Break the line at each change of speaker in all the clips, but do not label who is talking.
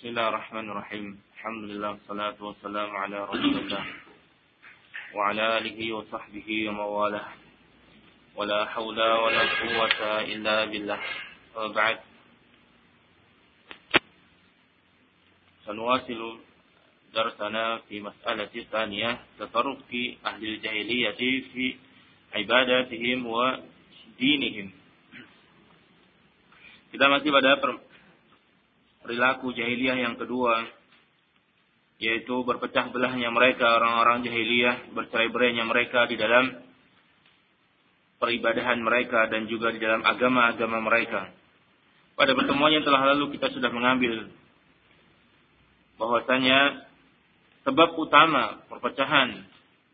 بسم الله الرحمن الرحيم. الحمد لله والصلاة والسلام على رسول الله وعلى آله وصحبه ومواله. ولا حول ولا قوة إلا بالله. وبعد. سنواصل درسنا في مسألة ثانية. تطرق أهل الجاهلية في عباداتهم ودينهم. Kita masih pada perilaku jahiliyah yang kedua yaitu berpecah belahnya mereka orang-orang jahiliyah bercerai-berainya mereka di dalam peribadahan mereka dan juga di dalam agama-agama mereka. Pada pertemuan yang telah lalu kita sudah mengambil bahwasanya sebab utama perpecahan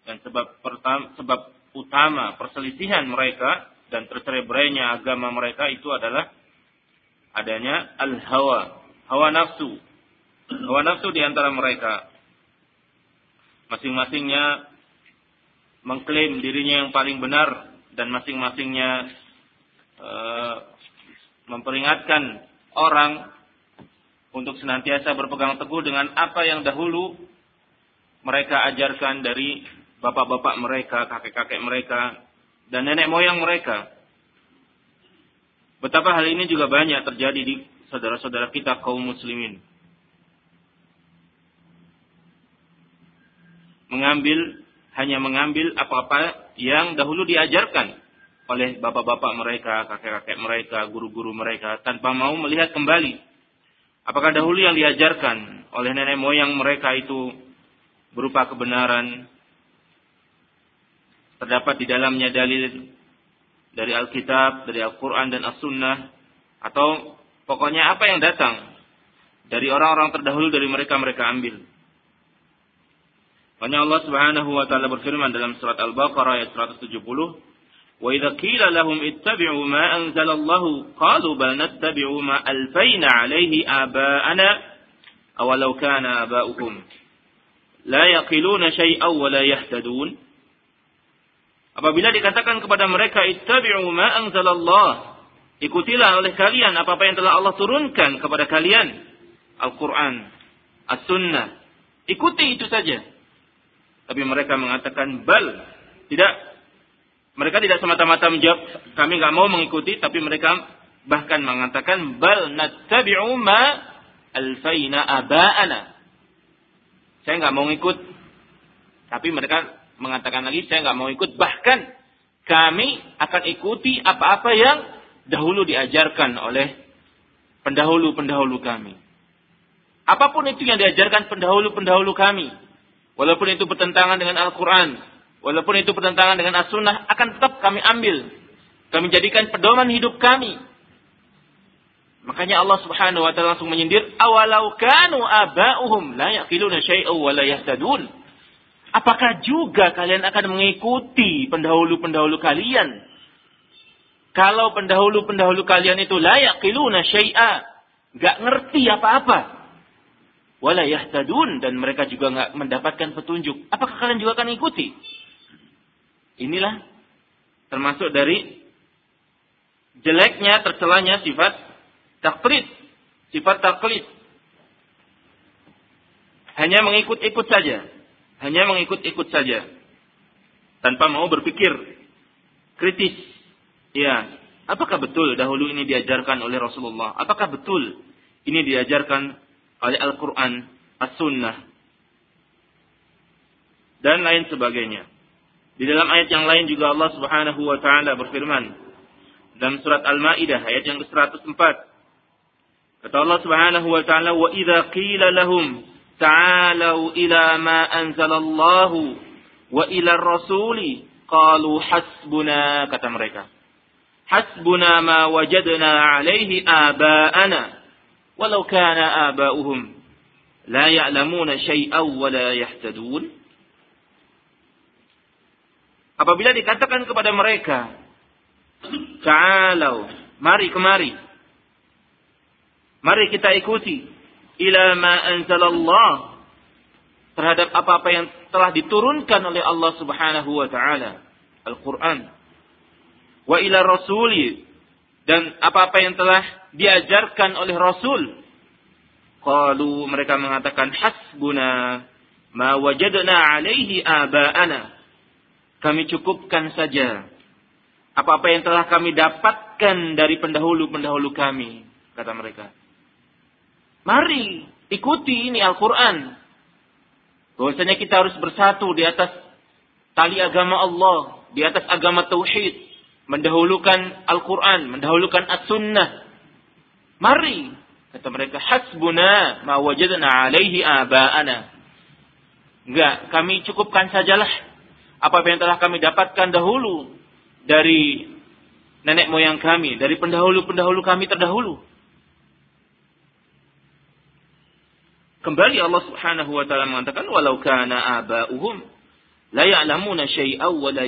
dan sebab pertama, sebab utama perselisihan mereka dan tercerai-berainya agama mereka itu adalah adanya al-hawa, hawa nafsu. Hawa nafsu di antara mereka. Masing-masingnya mengklaim dirinya yang paling benar dan masing-masingnya uh, memperingatkan orang untuk senantiasa berpegang teguh dengan apa yang dahulu mereka ajarkan dari bapak-bapak mereka, kakek-kakek mereka, dan nenek moyang mereka. Betapa hal ini juga banyak terjadi di saudara-saudara kita kaum muslimin. Mengambil hanya mengambil apa-apa yang dahulu diajarkan oleh bapak-bapak mereka, kakek-kakek mereka, guru-guru mereka tanpa mau melihat kembali apakah dahulu yang diajarkan oleh nenek moyang mereka itu berupa kebenaran terdapat di dalamnya dalil dari Alkitab, dari Al-Quran dan As-Sunnah atau Pokoknya apa yang datang dari orang-orang terdahulu dari mereka mereka ambil. Makanya Allah Subhanahu wa taala berfirman dalam surat Al-Baqarah ayat 170, "Wa idza qila lahum ittabi'u ma anzala Allah, qalu bal nattabi'u ma alfayna 'alaihi aba'ana aw law kana aba'uhum la yaqiluna shay'an wa la yahtadun." Apabila dikatakan kepada mereka ittabi'u ma anzala Allah, Ikutilah oleh kalian apa-apa yang telah Allah turunkan kepada kalian. Al-Quran, As-Sunnah. Ikuti itu saja. Tapi mereka mengatakan bal. Tidak. Mereka tidak semata-mata menjawab kami nggak mau mengikuti. Tapi mereka bahkan mengatakan bal nattabi'u ma alfaina aba'ana. Saya nggak mau ikut. Tapi mereka mengatakan lagi saya nggak mau ikut. Bahkan kami akan ikuti apa-apa yang dahulu diajarkan oleh pendahulu-pendahulu kami. Apa pun itu yang diajarkan pendahulu-pendahulu kami, walaupun itu bertentangan dengan Al-Quran, walaupun itu bertentangan dengan As-Sunnah, akan tetap kami ambil. Kami jadikan pedoman hidup kami. Makanya Allah Subhanahu wa taala langsung menyindir, "Awalau kanu aba'uhum la yaqiluna syai'an wa la yahtadun." Apakah juga kalian akan mengikuti pendahulu-pendahulu kalian kalau pendahulu-pendahulu kalian itu layak kiluna syai'a. Gak ngerti apa-apa. Wala yahtadun. Dan mereka juga gak mendapatkan petunjuk. Apakah kalian juga akan ikuti? Inilah termasuk dari jeleknya, tercelanya sifat taklid. Sifat taklid. Hanya mengikut-ikut saja. Hanya mengikut-ikut saja. Tanpa mau berpikir kritis Ya, apakah betul dahulu ini diajarkan oleh Rasulullah? Apakah betul ini diajarkan oleh Al-Quran, As-Sunnah, dan lain sebagainya. Di dalam ayat yang lain juga Allah Subhanahu wa taala berfirman dalam surat Al-Maidah ayat yang ke-104. Kata Allah Subhanahu wa taala, "Wa idza qila lahum ta'alu ila ma anzalallahu wa ila ar-rasuli qalu hasbuna," kata mereka hasbuna ma wajadna alaihi aba'ana walau kana aba'uhum la ya'lamuna syai'aw wa la yahtadun apabila dikatakan kepada mereka ta'alau mari kemari. Mari kita ikuti ila ma anzalallah terhadap apa-apa yang telah diturunkan oleh Allah Subhanahu wa taala. Al-Qur'an wa ila rasuli dan apa-apa yang telah diajarkan oleh Rasul. Qalu mereka mengatakan hasbuna ma wajadna alaihi aba'ana. Kami cukupkan saja apa-apa yang telah kami dapatkan dari pendahulu-pendahulu kami, kata mereka. Mari ikuti ini Al-Quran. Bahwasanya kita harus bersatu di atas tali agama Allah, di atas agama tauhid, mendahulukan Al-Quran, mendahulukan As-Sunnah. Mari, kata mereka, hasbuna ma wajadna alaihi aba'ana. Enggak, kami cukupkan sajalah apa yang telah kami dapatkan dahulu dari nenek moyang kami, dari pendahulu-pendahulu kami terdahulu. Kembali Allah Subhanahu wa taala mengatakan walau kana aba'uhum la ya'lamuna syai'aw wa la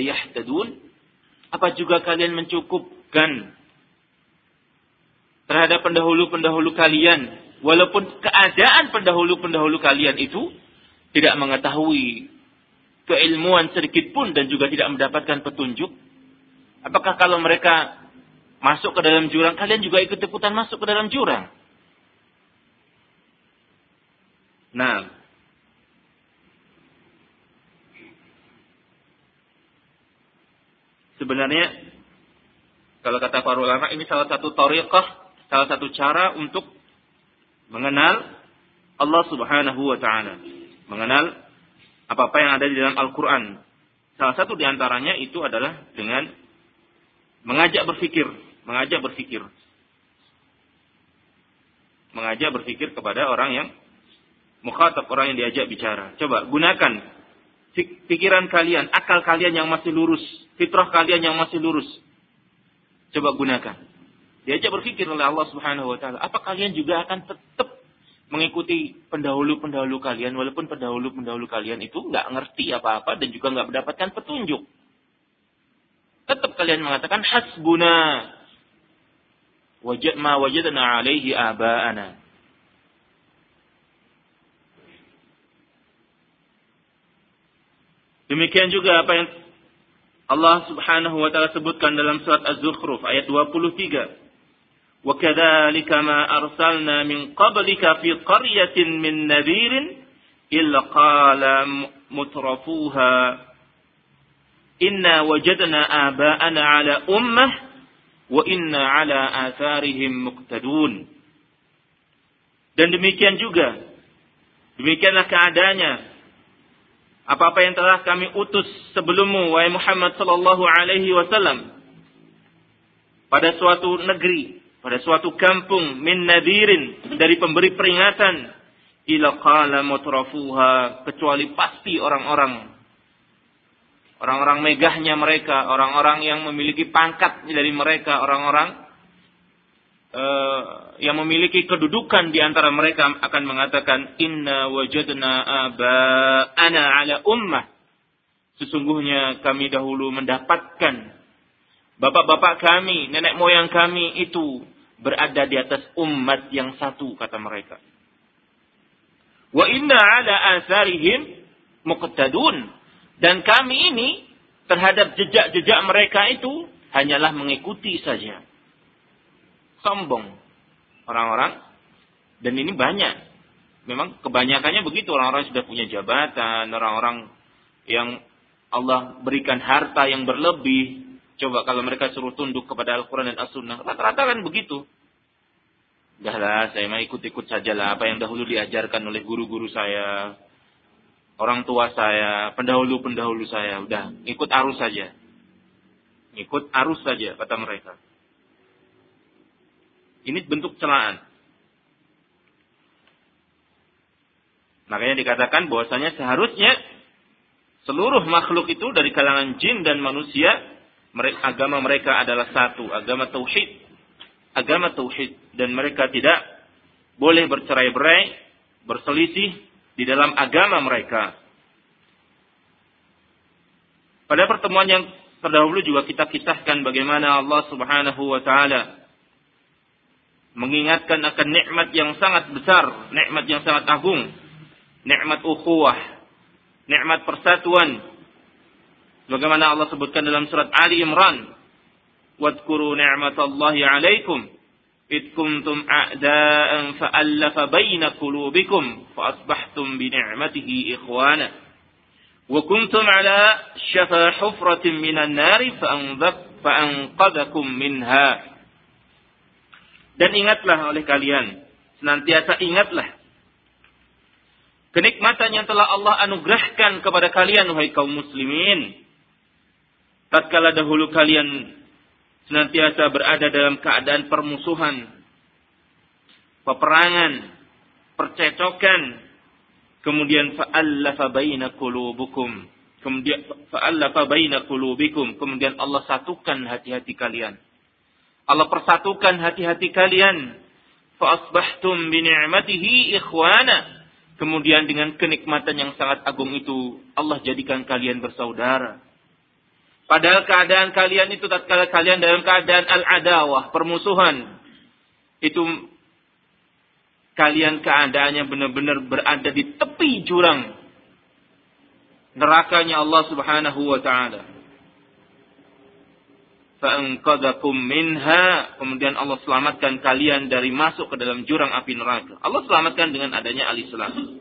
apa juga kalian mencukupkan terhadap pendahulu-pendahulu kalian walaupun keadaan pendahulu-pendahulu kalian itu tidak mengetahui keilmuan sedikit pun dan juga tidak mendapatkan petunjuk Apakah kalau mereka masuk ke dalam jurang, kalian juga ikut-ikutan masuk ke dalam jurang? Nah, sebenarnya kalau kata para ulama ini salah satu tariqah, salah satu cara untuk mengenal Allah Subhanahu wa taala. Mengenal apa-apa yang ada di dalam Al-Qur'an. Salah satu di antaranya itu adalah dengan Mengajak berpikir, mengajak berpikir. Mengajak berpikir kepada orang yang mukhatab, orang yang diajak bicara. Coba gunakan pikiran kalian, akal kalian yang masih lurus, fitrah kalian yang masih lurus. Coba gunakan. Diajak berpikir oleh Allah Subhanahu wa taala, apa kalian juga akan tetap mengikuti pendahulu-pendahulu kalian walaupun pendahulu-pendahulu kalian itu nggak ngerti apa-apa dan juga nggak mendapatkan petunjuk tetap kalian mengatakan hasbuna wajad ma wajadna alaihi aba'ana. Demikian juga apa yang Allah Subhanahu wa taala sebutkan dalam surat Az-Zukhruf ayat 23. وكذلك ما أرسلنا من قبلك في قرية من نذير إلا قال مترفوها Inna wajadna aba'ana ala ummah wa inna ala atharihim muqtadun. Dan demikian juga, demikianlah keadaannya. Apa-apa yang telah kami utus sebelummu, wahai Muhammad sallallahu alaihi wasallam, pada suatu negeri, pada suatu kampung min nadirin dari pemberi peringatan ila qala mutrafuha kecuali pasti orang-orang. Orang-orang megahnya mereka, orang-orang yang memiliki pangkat dari mereka, orang-orang uh, yang memiliki kedudukan di antara mereka akan mengatakan inna wajadna ana ala ummah. Sesungguhnya kami dahulu mendapatkan bapak-bapak kami, nenek moyang kami itu berada di atas umat yang satu kata mereka. Wa inna ala asarihim muqtadun dan kami ini terhadap jejak-jejak mereka itu hanyalah mengikuti saja. Sombong orang-orang. Dan ini banyak. Memang kebanyakannya begitu. Orang-orang sudah punya jabatan. Orang-orang yang Allah berikan harta yang berlebih. Coba kalau mereka suruh tunduk kepada Al-Quran dan As-Sunnah. Rata-rata kan begitu. Udahlah, saya mau ikut-ikut sajalah apa yang dahulu diajarkan oleh guru-guru saya orang tua saya, pendahulu-pendahulu saya, udah ikut arus saja. Ikut arus saja kata mereka. Ini bentuk celaan. Makanya dikatakan bahwasanya seharusnya seluruh makhluk itu dari kalangan jin dan manusia, agama mereka adalah satu, agama tauhid. Agama tauhid dan mereka tidak boleh bercerai-berai, berselisih di dalam agama mereka. Pada pertemuan yang terdahulu juga kita kisahkan bagaimana Allah Subhanahu wa taala mengingatkan akan nikmat yang sangat besar, nikmat yang sangat agung, nikmat ukhuwah, nikmat persatuan. Bagaimana Allah sebutkan dalam surat Ali Imran, "Wadhkuru ni'matallahi 'alaikum id kuntum a'da'an fa'allafa baina qulubikum fa asbahtum bi ni'matihi ikhwana wa kuntum ala syafa hufratin minan nari fa'anqadhakum minha dan ingatlah oleh kalian senantiasa ingatlah kenikmatan yang telah Allah anugerahkan kepada kalian wahai kaum muslimin. Tatkala dahulu kalian senantiasa berada dalam keadaan permusuhan peperangan percecokan kemudian fa'allafa baina qulubukum kemudian fa'allafa baina qulubikum kemudian Allah satukan hati-hati kalian Allah persatukan hati-hati kalian fa asbahtum bi ni'matihi ikhwana Kemudian dengan kenikmatan yang sangat agung itu, Allah jadikan kalian bersaudara. Padahal keadaan kalian itu tatkala kalian dalam keadaan al-adawah, permusuhan. Itu kalian keadaannya benar-benar berada di tepi jurang nerakanya Allah Subhanahu wa taala. Fa'anqadhakum minha. Kemudian Allah selamatkan kalian dari masuk ke dalam jurang api neraka. Allah selamatkan dengan adanya al-Islam.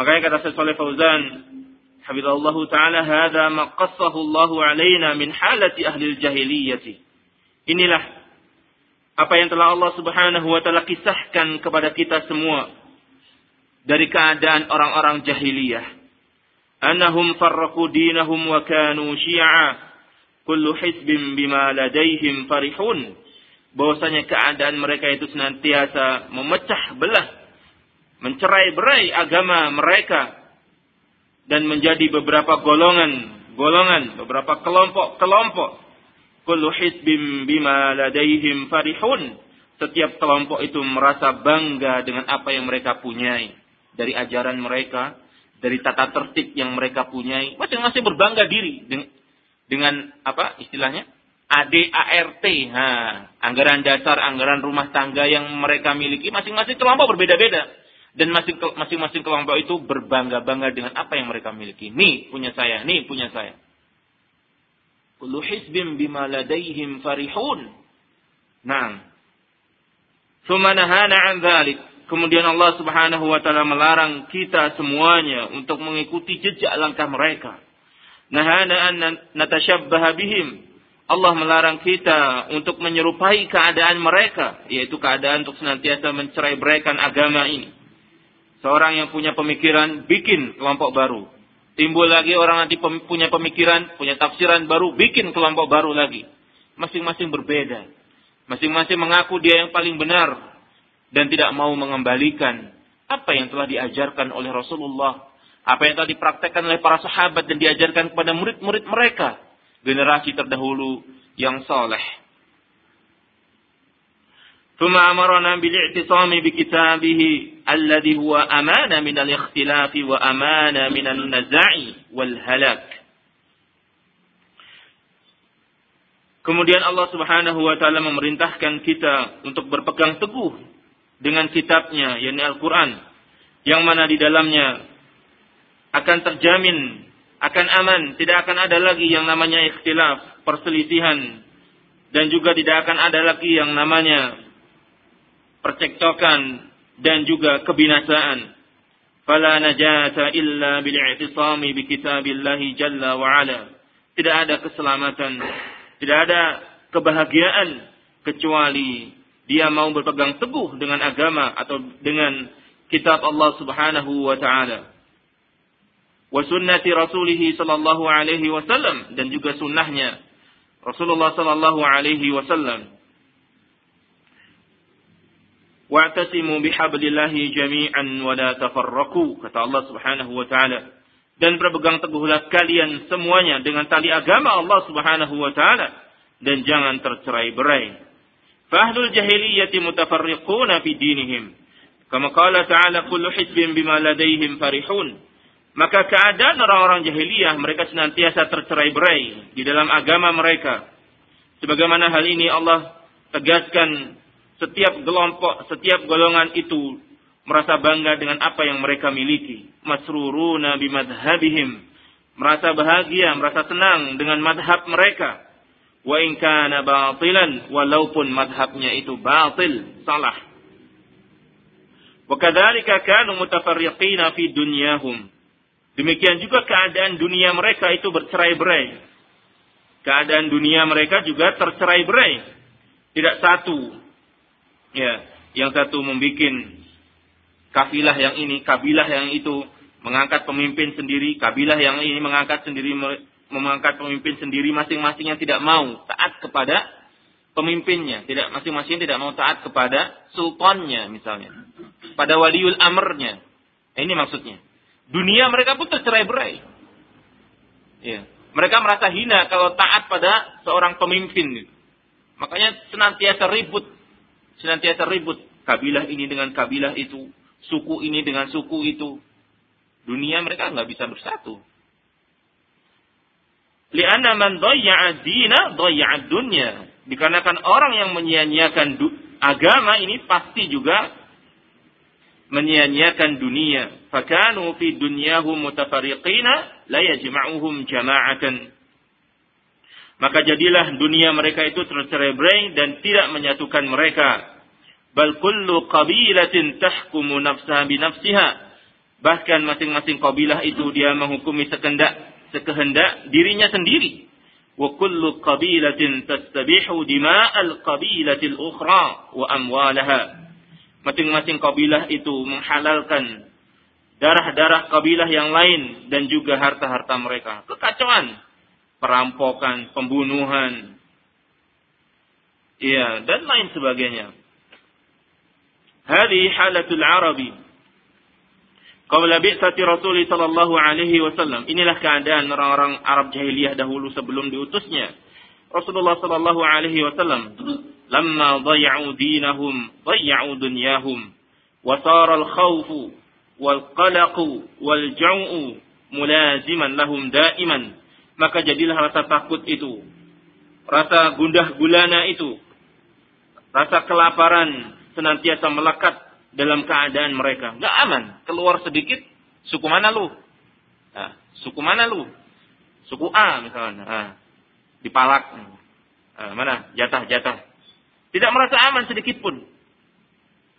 Makanya kata Syekh Saleh Fauzan, Habibullah taala hadza ma qassahu Allah alaina min halati ahli jahiliyah. Inilah apa yang telah Allah Subhanahu wa taala kisahkan kepada kita semua dari keadaan orang-orang jahiliyah أنهم فرقوا دينهم وكانوا شيعا كل حزب بما لديهم فرحون bahwasanya keadaan mereka itu senantiasa memecah belah mencerai-berai agama mereka dan menjadi beberapa golongan golongan beberapa kelompok-kelompok kullu hizbim bima ladaihim farihun setiap kelompok itu merasa bangga dengan apa yang mereka punyai dari ajaran mereka dari tata tertib yang mereka punyai. Masing-masing berbangga diri dengan, dengan apa istilahnya? ADART, ha, anggaran dasar, anggaran rumah tangga yang mereka miliki, masing-masing kelompok berbeda-beda. Dan masing-masing kelompok itu berbangga-bangga dengan apa yang mereka miliki. Nih punya saya, nih punya saya. Kullu hizbim bima farihun. Nah. Sumanahana an dhalik. Kemudian Allah Subhanahu wa taala melarang kita semuanya untuk mengikuti jejak langkah mereka. Nahana an natashabbaha bihim. Allah melarang kita untuk menyerupai keadaan mereka, yaitu keadaan untuk senantiasa mencerai beraikan agama ini. Seorang yang punya pemikiran bikin kelompok baru. Timbul lagi orang nanti punya pemikiran, punya tafsiran baru, bikin kelompok baru lagi. Masing-masing berbeda. Masing-masing mengaku dia yang paling benar, dan tidak mau mengembalikan apa yang telah diajarkan oleh Rasulullah, apa yang telah dipraktekkan oleh para sahabat dan diajarkan kepada murid-murid mereka, generasi terdahulu yang soleh. ثم أمرنا بالاعتصام بكتابه الذي هو أمانة من الاختلاف وأمانة من النزاع والهلاك Kemudian Allah Subhanahu wa taala memerintahkan kita untuk berpegang teguh dengan kitabnya, yakni Al-Quran, yang mana di dalamnya akan terjamin, akan aman, tidak akan ada lagi yang namanya ikhtilaf, perselisihan, dan juga tidak akan ada lagi yang namanya percekcokan dan juga kebinasaan. Fala najata illa bil'i'tisami bi kitabillahi jalla wa ala. Tidak ada keselamatan, tidak ada kebahagiaan kecuali dia mau berpegang teguh dengan agama atau dengan kitab Allah Subhanahu wa taala. Wa sunnati rasulih sallallahu alaihi wasallam dan juga sunnahnya Rasulullah sallallahu alaihi wasallam. Wa'tasimu bihablillahi jami'an wa la tafarraqu kata Allah Subhanahu wa taala. Dan berpegang teguhlah kalian semuanya dengan tali agama Allah Subhanahu wa taala dan jangan tercerai-berai. Fahlul jahiliyati mutafarriquna fi dinihim. Kama qala ta'ala kullu hizbin bima ladaihim farihun. Maka keadaan orang-orang jahiliyah mereka senantiasa tercerai-berai di dalam agama mereka. Sebagaimana hal ini Allah tegaskan setiap kelompok, setiap golongan itu merasa bangga dengan apa yang mereka miliki. Masruruna bimadhabihim. Merasa bahagia, merasa senang dengan madhab mereka Wa in kana batilan walaupun madhabnya itu batil, salah. Wa kadzalika kanu mutafarriqina fi dunyahum. Demikian juga keadaan dunia mereka itu bercerai-berai. Keadaan dunia mereka juga tercerai-berai. Tidak satu. Ya, yang satu membuat kafilah yang ini, kabilah yang itu, mengangkat pemimpin sendiri, kabilah yang ini mengangkat sendiri mengangkat pemimpin sendiri masing-masing yang tidak mau taat kepada pemimpinnya, tidak masing-masing tidak mau taat kepada sultannya misalnya, pada waliul amrnya. Ini maksudnya. Dunia mereka pun tercerai-berai. Ya. Mereka merasa hina kalau taat pada seorang pemimpin. Makanya senantiasa ribut. Senantiasa ribut. Kabilah ini dengan kabilah itu. Suku ini dengan suku itu. Dunia mereka nggak bisa bersatu. Lianna man doya'a dina doya'a dunya. Dikarenakan orang yang menyia-nyiakan agama ini pasti juga menyia-nyiakan dunia. Fakanu fi dunyahum mutafariqina la yajma'uhum jama'atan. Maka jadilah dunia mereka itu tercerai-berai dan tidak menyatukan mereka. Bal kullu qabilatin tahkumu nafsaha bi nafsiha. Bahkan masing-masing kabilah itu dia menghukumi sekendak sekehendak dirinya sendiri. Wa kullu qabilatin tastabihu dima'al qabilatil ukhra wa amwalaha masing-masing kabilah itu menghalalkan darah-darah kabilah yang lain dan juga harta-harta mereka. Kekacauan, perampokan, pembunuhan, iya dan lain sebagainya. Hadi halatul Arabi. Qabla bi'sati Rasulullah sallallahu alaihi wasallam. Inilah keadaan orang-orang Arab jahiliyah dahulu sebelum diutusnya Rasulullah sallallahu alaihi wasallam. Lamma dhay'u dinahum, dhay'u dunyahum. Wa sara al-khawfu wal qalaqu wal jau'u mulaziman lahum daiman. Maka jadilah rasa takut itu, rasa gundah gulana itu, rasa kelaparan senantiasa melekat dalam keadaan mereka nggak aman keluar sedikit suku mana lu nah, suku mana lu suku A misalnya nah, dipalak nah, mana jatah jatah tidak merasa aman sedikit pun.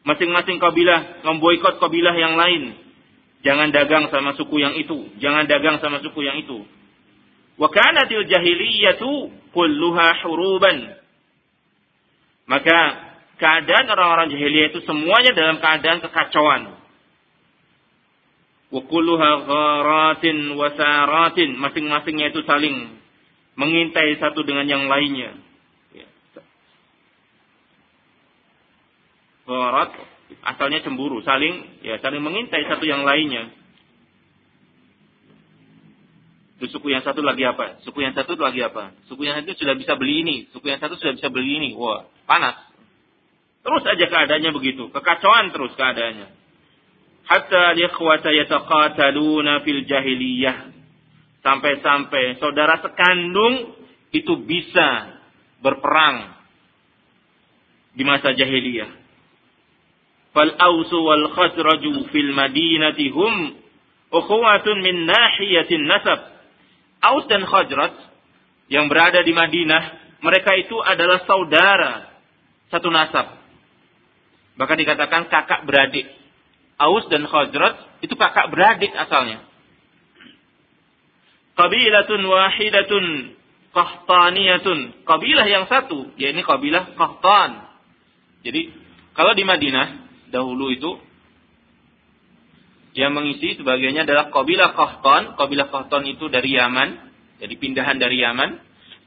Masing-masing kabilah memboikot kabilah yang lain. Jangan dagang sama suku yang itu. Jangan dagang sama suku yang itu. Wa kanatil jahiliyatu kulluha huruban. Maka keadaan orang-orang jahiliyah itu semuanya dalam keadaan kekacauan. Wa kulluha gharatin wasaratin. Masing-masingnya itu saling mengintai satu dengan yang lainnya Gharat asalnya cemburu, saling ya saling mengintai satu yang lainnya. Itu suku yang satu lagi apa? Suku yang satu lagi apa? Suku yang satu sudah bisa beli ini, suku yang satu sudah bisa beli ini. Wah, panas. Terus aja keadaannya begitu, kekacauan terus keadaannya. Hatta likhwata yataqataluna fil jahiliyah. Sampai-sampai saudara sekandung itu bisa berperang di masa jahiliyah fal ausu wal khazraju fil madinati hum ukhuwatun min nahiyatin nasab. Aus dan Khazraj yang berada di Madinah, mereka itu adalah saudara satu nasab. Bahkan dikatakan kakak beradik. Aus dan Khazraj itu kakak beradik asalnya. Qabilatun wahidatun qahtaniyatun. Kabilah yang satu, yaitu kabilah Qahtan. Jadi kalau di Madinah dahulu itu yang mengisi sebagainya adalah kabilah Qahtan. Kabilah Qahtan itu dari Yaman, jadi pindahan dari Yaman.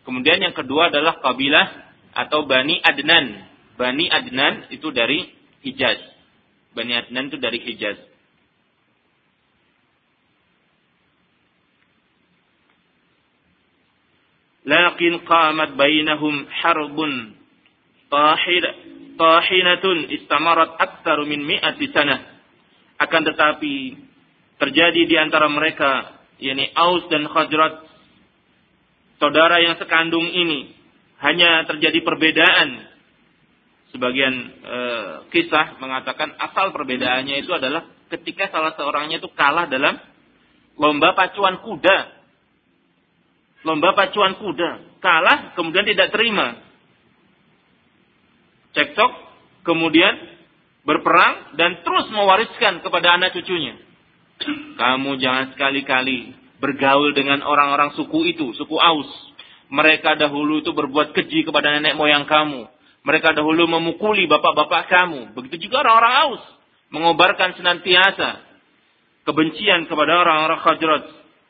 Kemudian yang kedua adalah kabilah atau Bani Adnan. Bani Adnan itu dari Hijaz. Bani Adnan itu dari Hijaz. Lakin qamat bainahum harbun tahir tahinatun istamarat aktsaru min mi'ati sanah. Akan tetapi terjadi di antara mereka yakni Aus dan Khazraj saudara yang sekandung ini hanya terjadi perbedaan sebagian e, kisah mengatakan asal perbedaannya itu adalah ketika salah seorangnya itu kalah dalam lomba pacuan kuda lomba pacuan kuda kalah kemudian tidak terima. Cekcok, kemudian berperang dan terus mewariskan kepada anak cucunya. Kamu jangan sekali-kali bergaul dengan orang-orang suku itu, suku Aus. Mereka dahulu itu berbuat keji kepada nenek moyang kamu. Mereka dahulu memukuli bapak-bapak kamu. Begitu juga orang-orang Aus. Mengobarkan senantiasa kebencian kepada orang-orang Khajrat.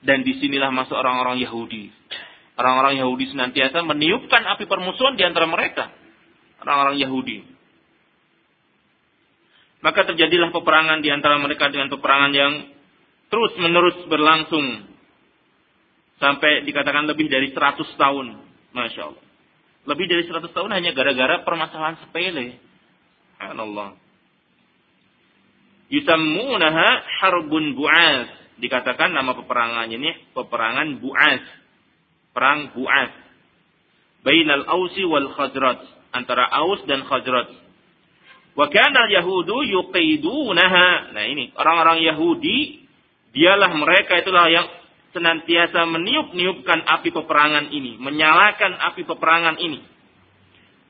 Dan di sinilah masuk orang-orang Yahudi. Orang-orang Yahudi senantiasa meniupkan api permusuhan di antara mereka. Orang-orang Yahudi. Maka terjadilah peperangan di antara mereka dengan peperangan yang terus menerus berlangsung. Sampai dikatakan lebih dari 100 tahun. Masya Allah. Lebih dari 100 tahun hanya gara-gara permasalahan sepele. Allah. Yusammunaha harbun bu'as. Dikatakan nama peperangannya ini peperangan bu'as. Perang bu'as. Bainal Ausi wal Khazraj. Antara Aus dan Khazraj. Wa kana yahudu yuqidunaha. Nah ini, orang-orang Yahudi, dialah mereka itulah yang senantiasa meniup-niupkan api peperangan ini, menyalakan api peperangan ini.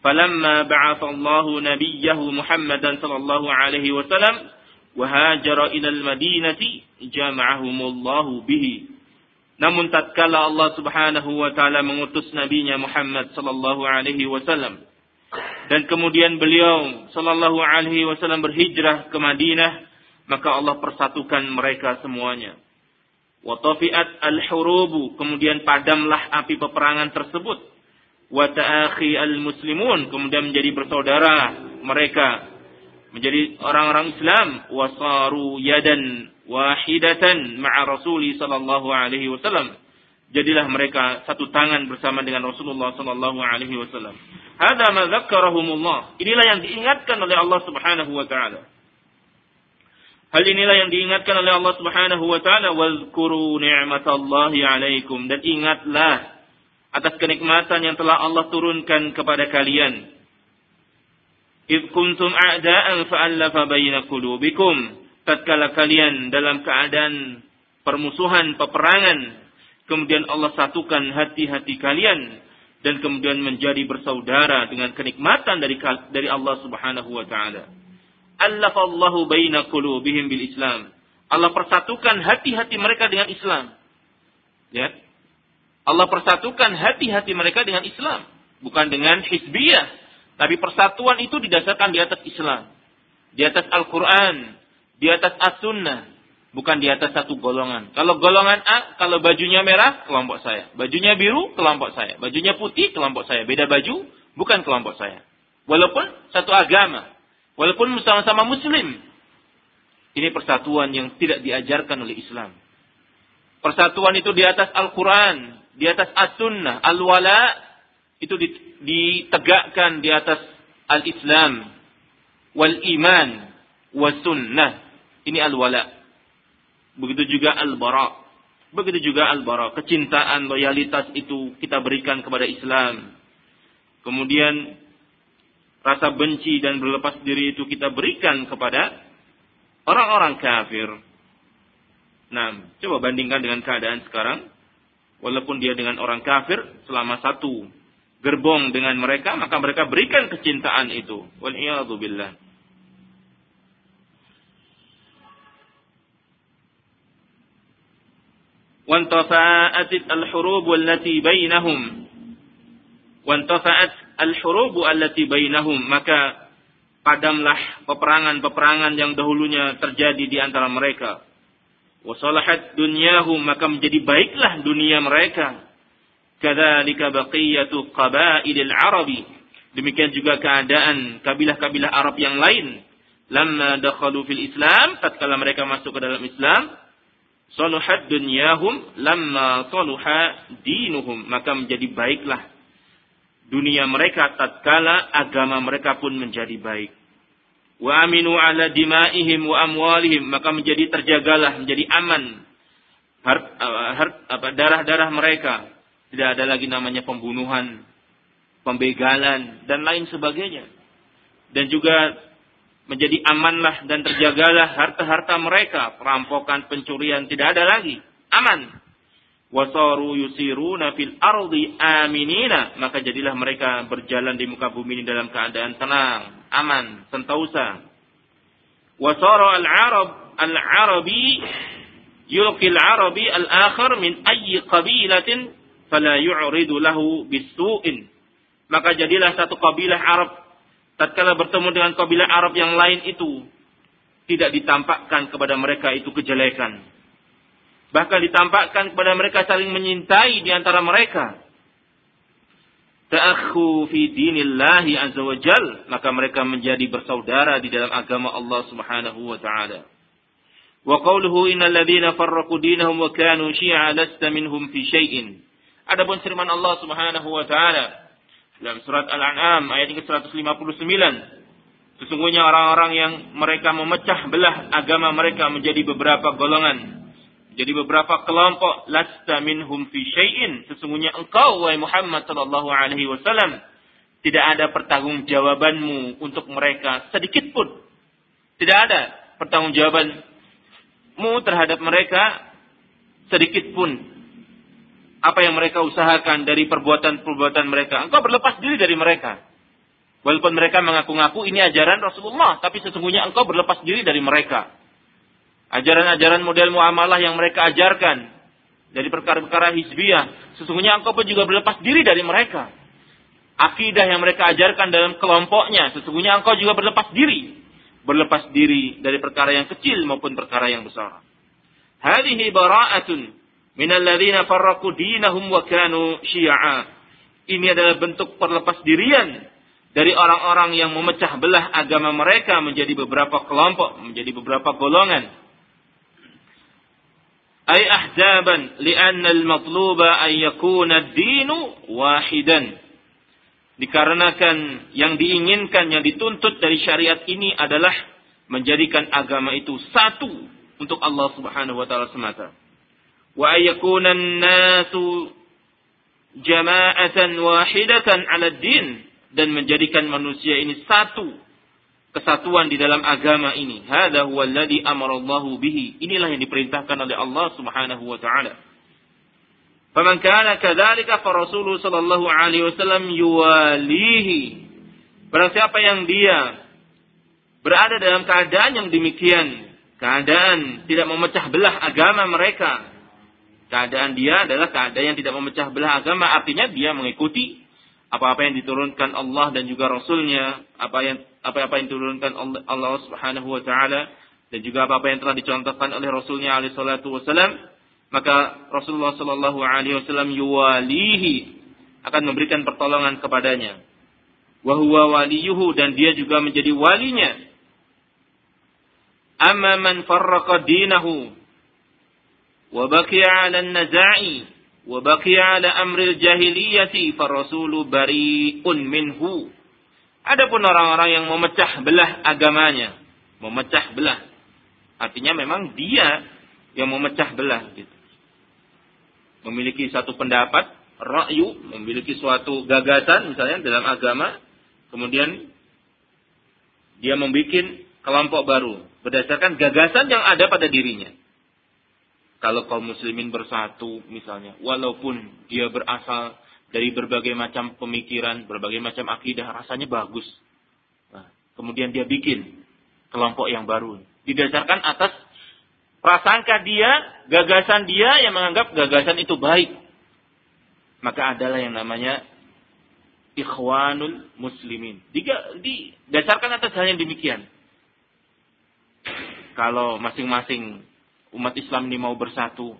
Falamma ba'athallahu nabiyahu Muhammadan sallallahu alaihi wasallam wahajara ila al-Madinati jama'ahumullahu bihi. Namun tatkala Allah Subhanahu wa taala mengutus nabinya Muhammad sallallahu alaihi wasallam dan kemudian beliau sallallahu alaihi wasallam berhijrah ke Madinah, maka Allah persatukan mereka semuanya. Wa tafi'at al-hurubu, kemudian padamlah api peperangan tersebut. Wa ta'akhi al-muslimun, kemudian menjadi bersaudara mereka menjadi orang-orang Islam wasaru yadan wahidatan ma'a Rasuli sallallahu alaihi wasallam. Jadilah mereka satu tangan bersama dengan Rasulullah sallallahu alaihi wasallam. Hada ma. Inilah yang diingatkan oleh Allah Subhanahu wa taala. Hal inilah yang diingatkan oleh Allah Subhanahu wa taala, "Wazkuru ni'matallahi 'alaikum" dan ingatlah atas kenikmatan yang telah Allah turunkan kepada kalian Id kuntum a'da'an fa'allafa baina qulubikum. Tatkala kalian dalam keadaan permusuhan, peperangan, kemudian Allah satukan hati-hati kalian dan kemudian menjadi bersaudara dengan kenikmatan dari dari Allah Subhanahu wa taala. Allafallahu baina qulubihim bil Islam. Allah persatukan hati-hati mereka dengan Islam. Ya. Allah persatukan hati-hati mereka dengan Islam, bukan dengan hizbiyah, tapi persatuan itu didasarkan di atas Islam. Di atas Al-Quran. Di atas As-Sunnah. Bukan di atas satu golongan. Kalau golongan A, kalau bajunya merah, kelompok saya. Bajunya biru, kelompok saya. Bajunya putih, kelompok saya. Beda baju, bukan kelompok saya. Walaupun satu agama. Walaupun sama-sama muslim. Ini persatuan yang tidak diajarkan oleh Islam. Persatuan itu di atas Al-Quran. Di atas As-Sunnah. Al-Wala itu ditegakkan di atas al-Islam wal iman was sunnah. Ini al-wala. Begitu juga al-bara. Begitu juga al-bara. Kecintaan, loyalitas itu kita berikan kepada Islam. Kemudian rasa benci dan berlepas diri itu kita berikan kepada orang-orang kafir. Nah, coba bandingkan dengan keadaan sekarang. Walaupun dia dengan orang kafir selama satu gerbong dengan mereka, maka mereka berikan kecintaan itu. Wal billah. وانتفاءت الحروب التي بينهم وانتفاءت al-hurubu allati bainahum maka padamlah peperangan-peperangan yang dahulunya terjadi di antara mereka. Wasalahat dunyahum maka menjadi baiklah dunia mereka. Kadzalika baqiyatu qabailil arabi. Demikian juga keadaan kabilah-kabilah Arab yang lain. Lamma dakhalu fil Islam, tatkala mereka masuk ke dalam Islam, saluhat dunyahum lamma saluha dinuhum, maka menjadi baiklah dunia mereka tatkala agama mereka pun menjadi baik. Wa aminu ala dimaihim wa amwalihim. Maka menjadi terjagalah, menjadi aman. darah-darah mereka tidak ada lagi namanya pembunuhan, pembegalan, dan lain sebagainya. Dan juga menjadi amanlah dan terjagalah harta-harta mereka. Perampokan, pencurian, tidak ada lagi. Aman. Wasaru yusiruna fil ardi aminina. Maka jadilah mereka berjalan di muka bumi ini dalam keadaan tenang aman sentausa. Wasara al arab al arabi yulqi al arabi al akhar min ayyi qabilatin fala yu'ridu lahu bisu'in. Maka jadilah satu kabilah Arab tatkala bertemu dengan kabilah Arab yang lain itu tidak ditampakkan kepada mereka itu kejelekan Bahkan ditampakkan kepada mereka saling menyintai di antara mereka. Ta'akhu fi dinillahi azza wa. Maka mereka menjadi bersaudara di dalam agama Allah subhanahu wa ta'ala. Wa qawluhu innal ladhina farraku dinahum wa kanu syi'a lasta minhum fi syai'in. Adapun firman Allah subhanahu wa ta'ala. Dalam surat Al-An'am ayat ke-159. Sesungguhnya orang-orang yang mereka memecah belah agama mereka menjadi beberapa golongan jadi beberapa kelompok lasta minhum fi syai'in. Sesungguhnya engkau wahai Muhammad sallallahu alaihi wasallam tidak ada pertanggungjawabanmu untuk mereka sedikit pun. Tidak ada pertanggungjawabanmu terhadap mereka sedikit pun. Apa yang mereka usahakan dari perbuatan-perbuatan mereka. Engkau berlepas diri dari mereka. Walaupun mereka mengaku-ngaku ini ajaran Rasulullah. Tapi sesungguhnya engkau berlepas diri dari mereka ajaran-ajaran model muamalah yang mereka ajarkan dari perkara-perkara hizbiyah, sesungguhnya engkau pun juga berlepas diri dari mereka. Akidah yang mereka ajarkan dalam kelompoknya, sesungguhnya engkau juga berlepas diri. Berlepas diri dari perkara yang kecil maupun perkara yang besar. Hadhihi bara'atun minal ladzina farraqu dinahum wa kanu syi'a. Ini adalah bentuk perlepas dirian dari orang-orang yang memecah belah agama mereka menjadi beberapa kelompok, menjadi beberapa golongan ay ahzaban li'anna al-matluba ay yakuna ad-dinu wahidan. Dikarenakan yang diinginkan yang dituntut dari syariat ini adalah menjadikan agama itu satu untuk Allah Subhanahu wa taala semata. Wa yakuna an-nasu jama'atan wahidatan 'ala ad-din. Dan menjadikan manusia ini satu kesatuan di dalam agama ini. Hada huwa amarallahu bihi. Inilah yang diperintahkan oleh Allah Subhanahu wa taala. Faman kana kadzalika fa Rasulullah sallallahu alaihi wasallam yuwalihi. Barang siapa yang dia berada dalam keadaan yang demikian, keadaan tidak memecah belah agama mereka. Keadaan dia adalah keadaan yang tidak memecah belah agama, artinya dia mengikuti apa-apa yang diturunkan Allah dan juga Rasulnya, apa yang apa-apa yang diturunkan Allah Subhanahu wa taala dan juga apa-apa yang telah dicontohkan oleh Rasulnya alaihi salatu maka Rasulullah sallallahu alaihi wasallam yuwalihi akan memberikan pertolongan kepadanya. Wa huwa waliyuhu dan dia juga menjadi walinya. Amma man farraqa dinahu wa baqiya 'ala an-naza'i baqiya ala amril jahiliyati farasulu bari'un minhu. Adapun orang-orang yang memecah belah agamanya, memecah belah. Artinya memang dia yang memecah belah gitu. Memiliki satu pendapat, rakyu, memiliki suatu gagasan misalnya dalam agama, kemudian dia membuat kelompok baru berdasarkan gagasan yang ada pada dirinya kalau kaum muslimin bersatu misalnya, walaupun dia berasal dari berbagai macam pemikiran, berbagai macam akidah, rasanya bagus. Nah, kemudian dia bikin kelompok yang baru. Didasarkan atas prasangka dia, gagasan dia yang menganggap gagasan itu baik. Maka adalah yang namanya ikhwanul muslimin. Didasarkan atas hal yang demikian. Kalau masing-masing umat Islam ini mau bersatu.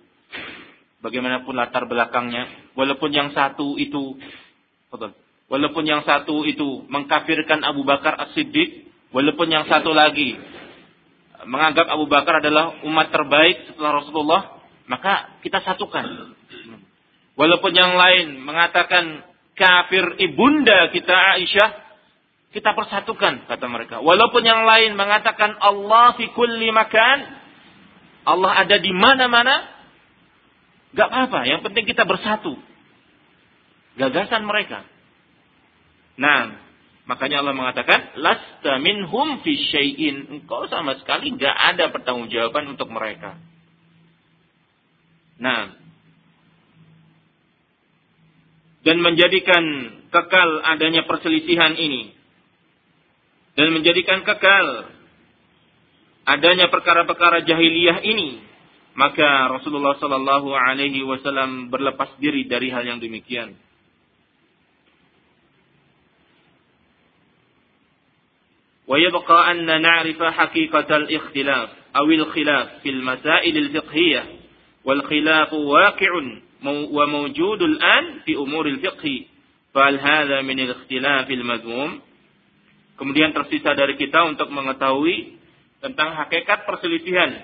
Bagaimanapun latar belakangnya, walaupun yang satu itu walaupun yang satu itu mengkafirkan Abu Bakar As-Siddiq, walaupun yang satu lagi menganggap Abu Bakar adalah umat terbaik setelah Rasulullah, maka kita satukan. Walaupun yang lain mengatakan kafir ibunda kita Aisyah, kita persatukan kata mereka. Walaupun yang lain mengatakan Allah fi kulli makan, Allah ada di mana-mana, gak apa-apa. Yang penting kita bersatu. Gagasan mereka. Nah, makanya Allah mengatakan, lasta minhum fi syai'in. Engkau sama sekali gak ada pertanggungjawaban untuk mereka. Nah, dan menjadikan kekal adanya perselisihan ini dan menjadikan kekal adanya perkara-perkara jahiliyah ini maka Rasulullah Shallallahu Alaihi Wasallam berlepas diri dari hal yang demikian. ويبقى أن نعرف حقيقة الاختلاف أو الخلاف في المسائل الفقهية والخلاف واقع وموجود الآن في أمور الفقه فهل هذا من الاختلاف المذموم Kemudian tersisa dari kita untuk mengetahui tentang hakikat perselisihan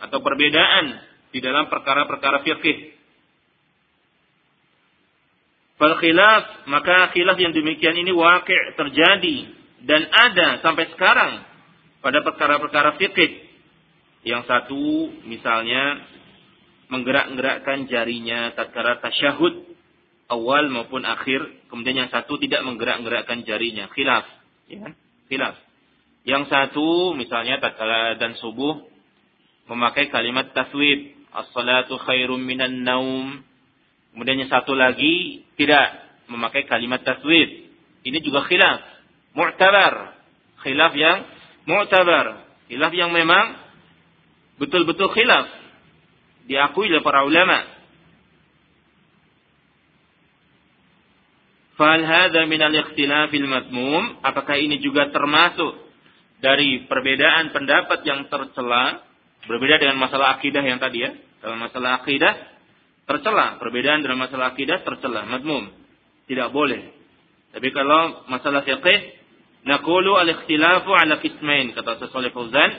atau perbedaan di dalam perkara-perkara fikih. Fal khilaf, maka khilaf yang demikian ini wakil terjadi dan ada sampai sekarang pada perkara-perkara fikih. Yang satu misalnya menggerak-gerakkan jarinya tatkala tasyahud awal maupun akhir, kemudian yang satu tidak menggerak-gerakkan jarinya, khilaf, ya? Khilaf. Yang satu misalnya tatkala dan subuh memakai kalimat taswib, as-salatu khairum minan naum. Kemudian yang satu lagi tidak memakai kalimat taswib. Ini juga khilaf, mu'tabar. Khilaf yang mu'tabar. Khilaf yang memang betul-betul khilaf. Diakui oleh para ulama. Fal hadha min al-ikhtilafil matmum? Apakah ini juga termasuk dari perbedaan pendapat yang tercela Berbeda dengan masalah akidah yang tadi ya. Dalam masalah akidah tercela. Perbedaan dalam masalah akidah tercela. Madmum. Tidak boleh. Tapi kalau masalah fiqih, naqulu al-ikhtilafu ala kismain. Kata Sesoleh Fauzan.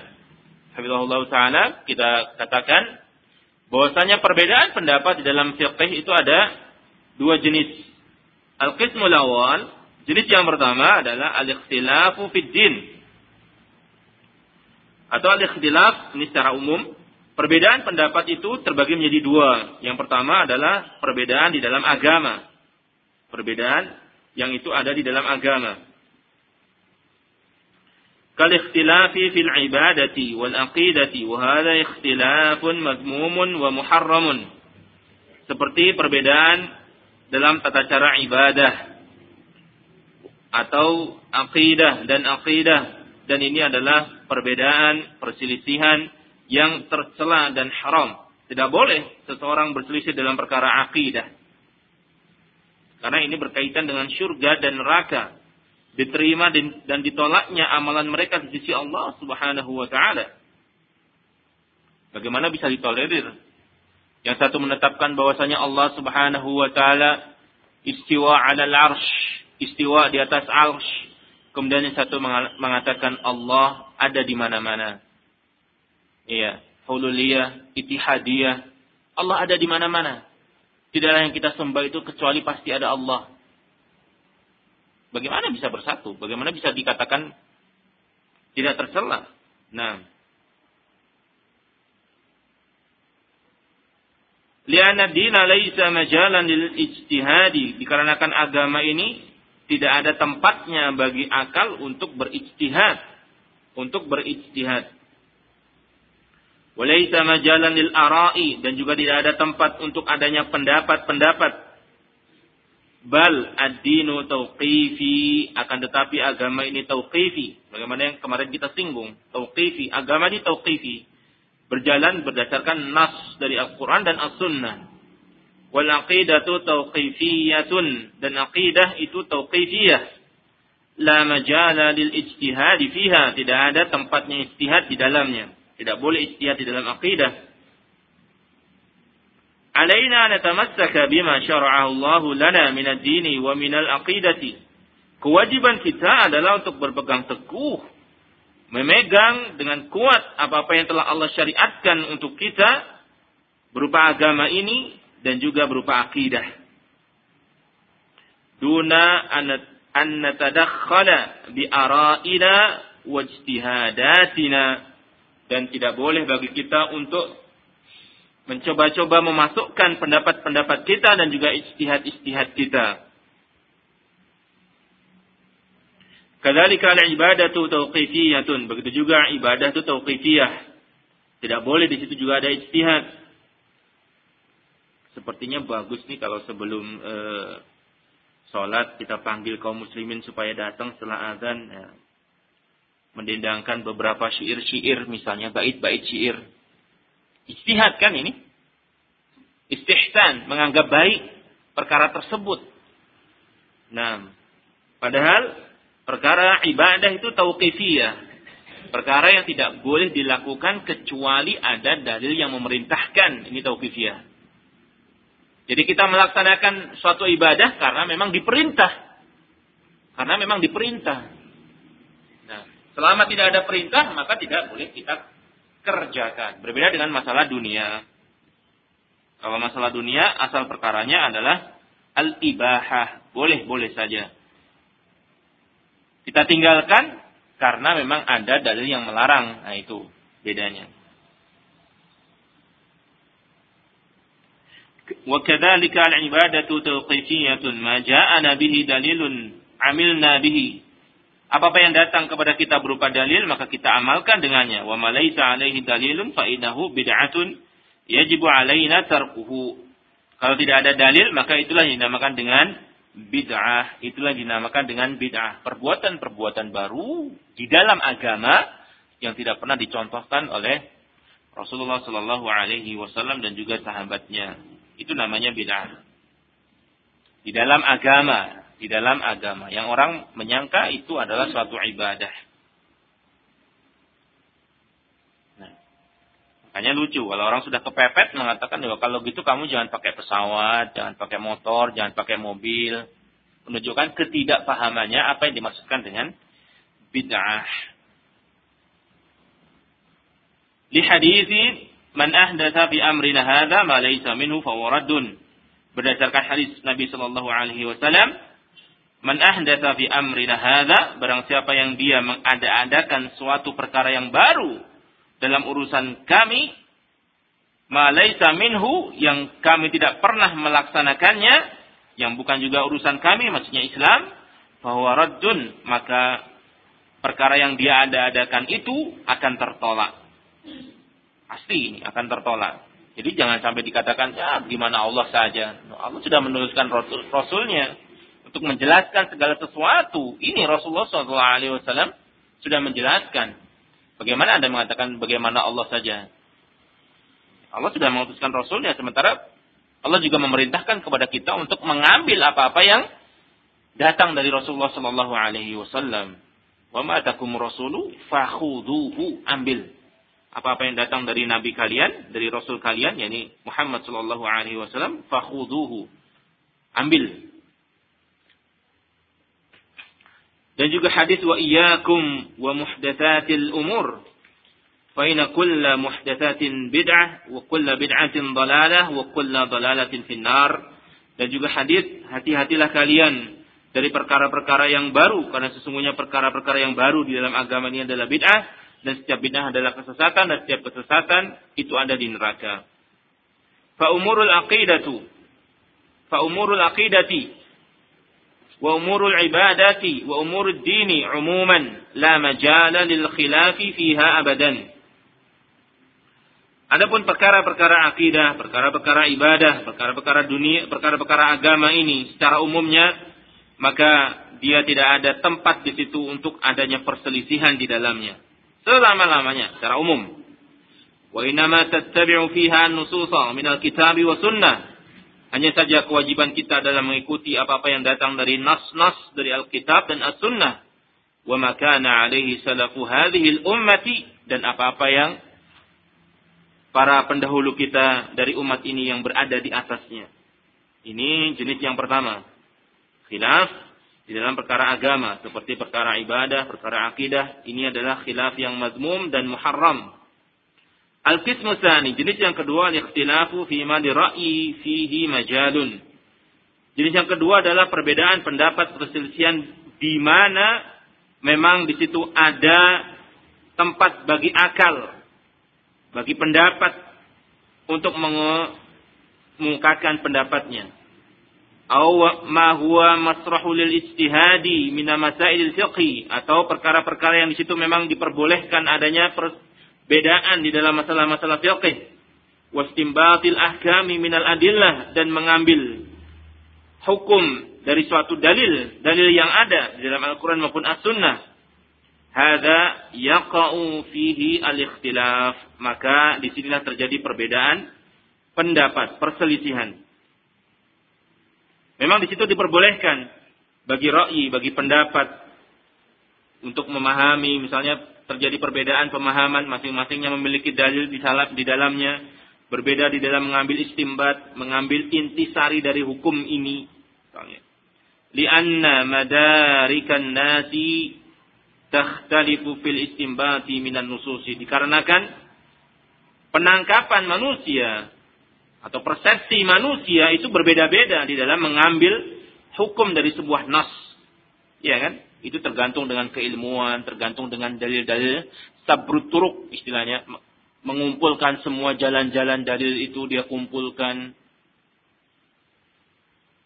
Hafizahullah Ta'ala. Kita katakan. bahwasanya perbedaan pendapat di dalam fiqih itu ada dua jenis. Al-qismul awal. Jenis yang pertama adalah al-ikhtilafu fid din atau al-ikhtilaf ini secara umum perbedaan pendapat itu terbagi menjadi dua. Yang pertama adalah perbedaan di dalam agama. Perbedaan yang itu ada di dalam agama. Kal ikhtilafi fil ibadati wal aqidati wa hadha ikhtilafun madmumun wa muharramun. Seperti perbedaan dalam tata cara ibadah atau aqidah dan aqidah dan ini adalah perbedaan, perselisihan yang tercela dan haram. Tidak boleh seseorang berselisih dalam perkara akidah. Karena ini berkaitan dengan surga dan neraka. Diterima dan ditolaknya amalan mereka di sisi Allah subhanahu wa ta'ala. Bagaimana bisa ditolerir? Yang satu menetapkan bahwasanya Allah subhanahu wa ta'ala istiwa ala al-arsh. Istiwa di atas arsh. Kemudian yang satu mengatakan Allah ada di mana-mana. Iya, hululiyah, itihadiyah. Allah ada di mana-mana. Tidaklah yang kita sembah itu kecuali pasti ada Allah. Bagaimana bisa bersatu? Bagaimana bisa dikatakan tidak tercela? Nah, Lianna dina laisa majalan lil ijtihadi. Dikarenakan agama ini tidak ada tempatnya bagi akal untuk berijtihad untuk berijtihad. Walaysa majalan lil ara'i dan juga tidak ada tempat untuk adanya pendapat-pendapat. Bal ad-dinu tauqifi akan tetapi agama ini tauqifi. Bagaimana yang kemarin kita singgung, tauqifi, agama ini tauqifi. Berjalan berdasarkan nas dari Al-Qur'an dan As-Sunnah. Wal aqidatu tauqifiyatun dan aqidah itu tauqifiyah la majala lil ijtihad fiha, tidak ada tempatnya ijtihad di dalamnya. Tidak boleh ijtihad di dalam akidah. Alaina natamassaka bima syara'ahu lana min ad-dini wa min al-aqidati. Kewajiban kita adalah untuk berpegang teguh memegang dengan kuat apa-apa yang telah Allah syariatkan untuk kita berupa agama ini dan juga berupa akidah. Duna an natadakhala bi ara'ina wa ijtihadatina dan tidak boleh bagi kita untuk mencoba-coba memasukkan pendapat-pendapat kita dan juga ijtihad-ijtihad kita. Kadzalika al-ibadatu tauqifiyatun. Begitu juga ibadah itu tauqifiyah. Tidak boleh di situ juga ada ijtihad. Sepertinya bagus nih kalau sebelum eh, sholat kita panggil kaum muslimin supaya datang setelah azan. Ya. Mendendangkan beberapa syair-syair misalnya bait-bait syair. Istihad kan ini? Istihsan, menganggap baik perkara tersebut. Nah, padahal perkara ibadah itu tauqifiyah. Perkara yang tidak boleh dilakukan kecuali ada dalil yang memerintahkan. Ini tauqifiyah. Jadi kita melaksanakan suatu ibadah karena memang diperintah. Karena memang diperintah. Nah, selama tidak ada perintah, maka tidak boleh kita kerjakan. Berbeda dengan masalah dunia. Kalau masalah dunia, asal perkaranya adalah al-ibahah. Boleh-boleh saja. Kita tinggalkan karena memang ada dalil yang melarang. Nah itu bedanya. وكذلك العبادة توقيفية ما جاءنا به دليل عملنا به apa-apa yang datang kepada kita berupa dalil maka kita amalkan dengannya wa malaita alaihi dalilun fa innahu bid'atun yajibu alaina tarkuhu kalau tidak ada dalil maka itulah yang dinamakan dengan bid'ah itulah yang dinamakan dengan bid'ah perbuatan-perbuatan baru di dalam agama yang tidak pernah dicontohkan oleh Rasulullah Shallallahu Alaihi Wasallam dan juga sahabatnya itu namanya bid'ah. Di dalam agama, di dalam agama yang orang menyangka itu adalah suatu ibadah. Nah, makanya lucu kalau orang sudah kepepet mengatakan ya kalau gitu kamu jangan pakai pesawat, jangan pakai motor, jangan pakai mobil, menunjukkan ketidakpahamannya apa yang dimaksudkan dengan bid'ah. Li hadithi Man ahdatha fi amrina hadza ma laysa minhu fa raddun. Berdasarkan hadis Nabi sallallahu alaihi wasallam, man ahdatha fi amrina hadza, barang siapa yang dia mengada-adakan suatu perkara yang baru dalam urusan kami, ma laysa minhu yang kami tidak pernah melaksanakannya, yang bukan juga urusan kami maksudnya Islam, bahwa raddun, maka perkara yang dia ada-adakan itu akan tertolak. Pasti ini akan tertolak. Jadi jangan sampai dikatakan, ya gimana Allah saja. Allah sudah menuliskan rasul, Rasulnya untuk menjelaskan segala sesuatu. Ini Rasulullah SAW sudah menjelaskan. Bagaimana Anda mengatakan bagaimana Allah saja? Allah sudah mengutuskan Rasulnya. Sementara Allah juga memerintahkan kepada kita untuk mengambil apa-apa yang datang dari Rasulullah Sallallahu Alaihi Wasallam. Wa ma rasulu fakhuduhu ambil apa-apa yang datang dari nabi kalian, dari rasul kalian yakni Muhammad sallallahu alaihi wasallam, fakhuduhu. Ambil. Dan juga hadis wa iyyakum wa muhdatsatil umur. Fa inna kulla muhdatsatin bid'ah wa kulla bid'atin dalalah wa kulla dalalatin finnar. Dan juga hadis hati-hatilah kalian dari perkara-perkara yang baru karena sesungguhnya perkara-perkara yang baru di dalam agama ini adalah bid'ah dan setiap bid'ah adalah kesesatan dan setiap kesesatan itu ada di neraka. Fa umurul aqidatu. Fa umurul aqidati. Wa umurul ibadati. Wa umurul dini umuman. La majala lil khilafi fiha abadan. Adapun perkara-perkara akidah, perkara-perkara ibadah, perkara-perkara dunia, perkara-perkara agama ini secara umumnya maka dia tidak ada tempat di situ untuk adanya perselisihan di dalamnya selama-lamanya secara umum. Wa inama tattabi'u fiha nususa min al-kitab wa sunnah. Hanya saja kewajiban kita dalam mengikuti apa-apa yang datang dari nas-nas dari Alkitab dan As-Sunnah. Wa makana alaihi salafu hadhihi al-ummati dan apa-apa yang para pendahulu kita dari umat ini yang berada di atasnya. Ini jenis yang pertama. Khilaf di dalam perkara agama seperti perkara ibadah, perkara akidah, ini adalah khilaf yang mazmum dan muharram. Al-qismu tsani, jenis yang kedua al-ikhtilafu fi ma fihi majalun. Jenis yang kedua adalah perbedaan pendapat perselisihan di mana memang di situ ada tempat bagi akal, bagi pendapat untuk mengungkapkan pendapatnya atau ma huwa masrahu lil ijtihadi min masail fiqhi atau perkara-perkara yang di situ memang diperbolehkan adanya perbedaan di dalam masalah-masalah fiqh wastimbatil ahkami minal adillah dan mengambil hukum dari suatu dalil, dalil yang ada di dalam Al-Quran maupun As-Sunnah. Hada yaqa'u fihi al-ikhtilaf. Maka di sinilah terjadi perbedaan pendapat, perselisihan. Memang di situ diperbolehkan bagi ra'i, bagi pendapat untuk memahami misalnya terjadi perbedaan pemahaman masing-masingnya memiliki dalil di dalam di dalamnya berbeda di dalam mengambil istimbat, mengambil intisari dari hukum ini misalnya. Lianna madarikan nasi takhtalifu fil istimbati minan nususi dikarenakan penangkapan manusia atau persepsi manusia itu berbeda-beda di dalam mengambil hukum dari sebuah nas. Ya kan? Itu tergantung dengan keilmuan, tergantung dengan dalil-dalil sabrut turuk istilahnya. Mengumpulkan semua jalan-jalan dalil itu dia kumpulkan.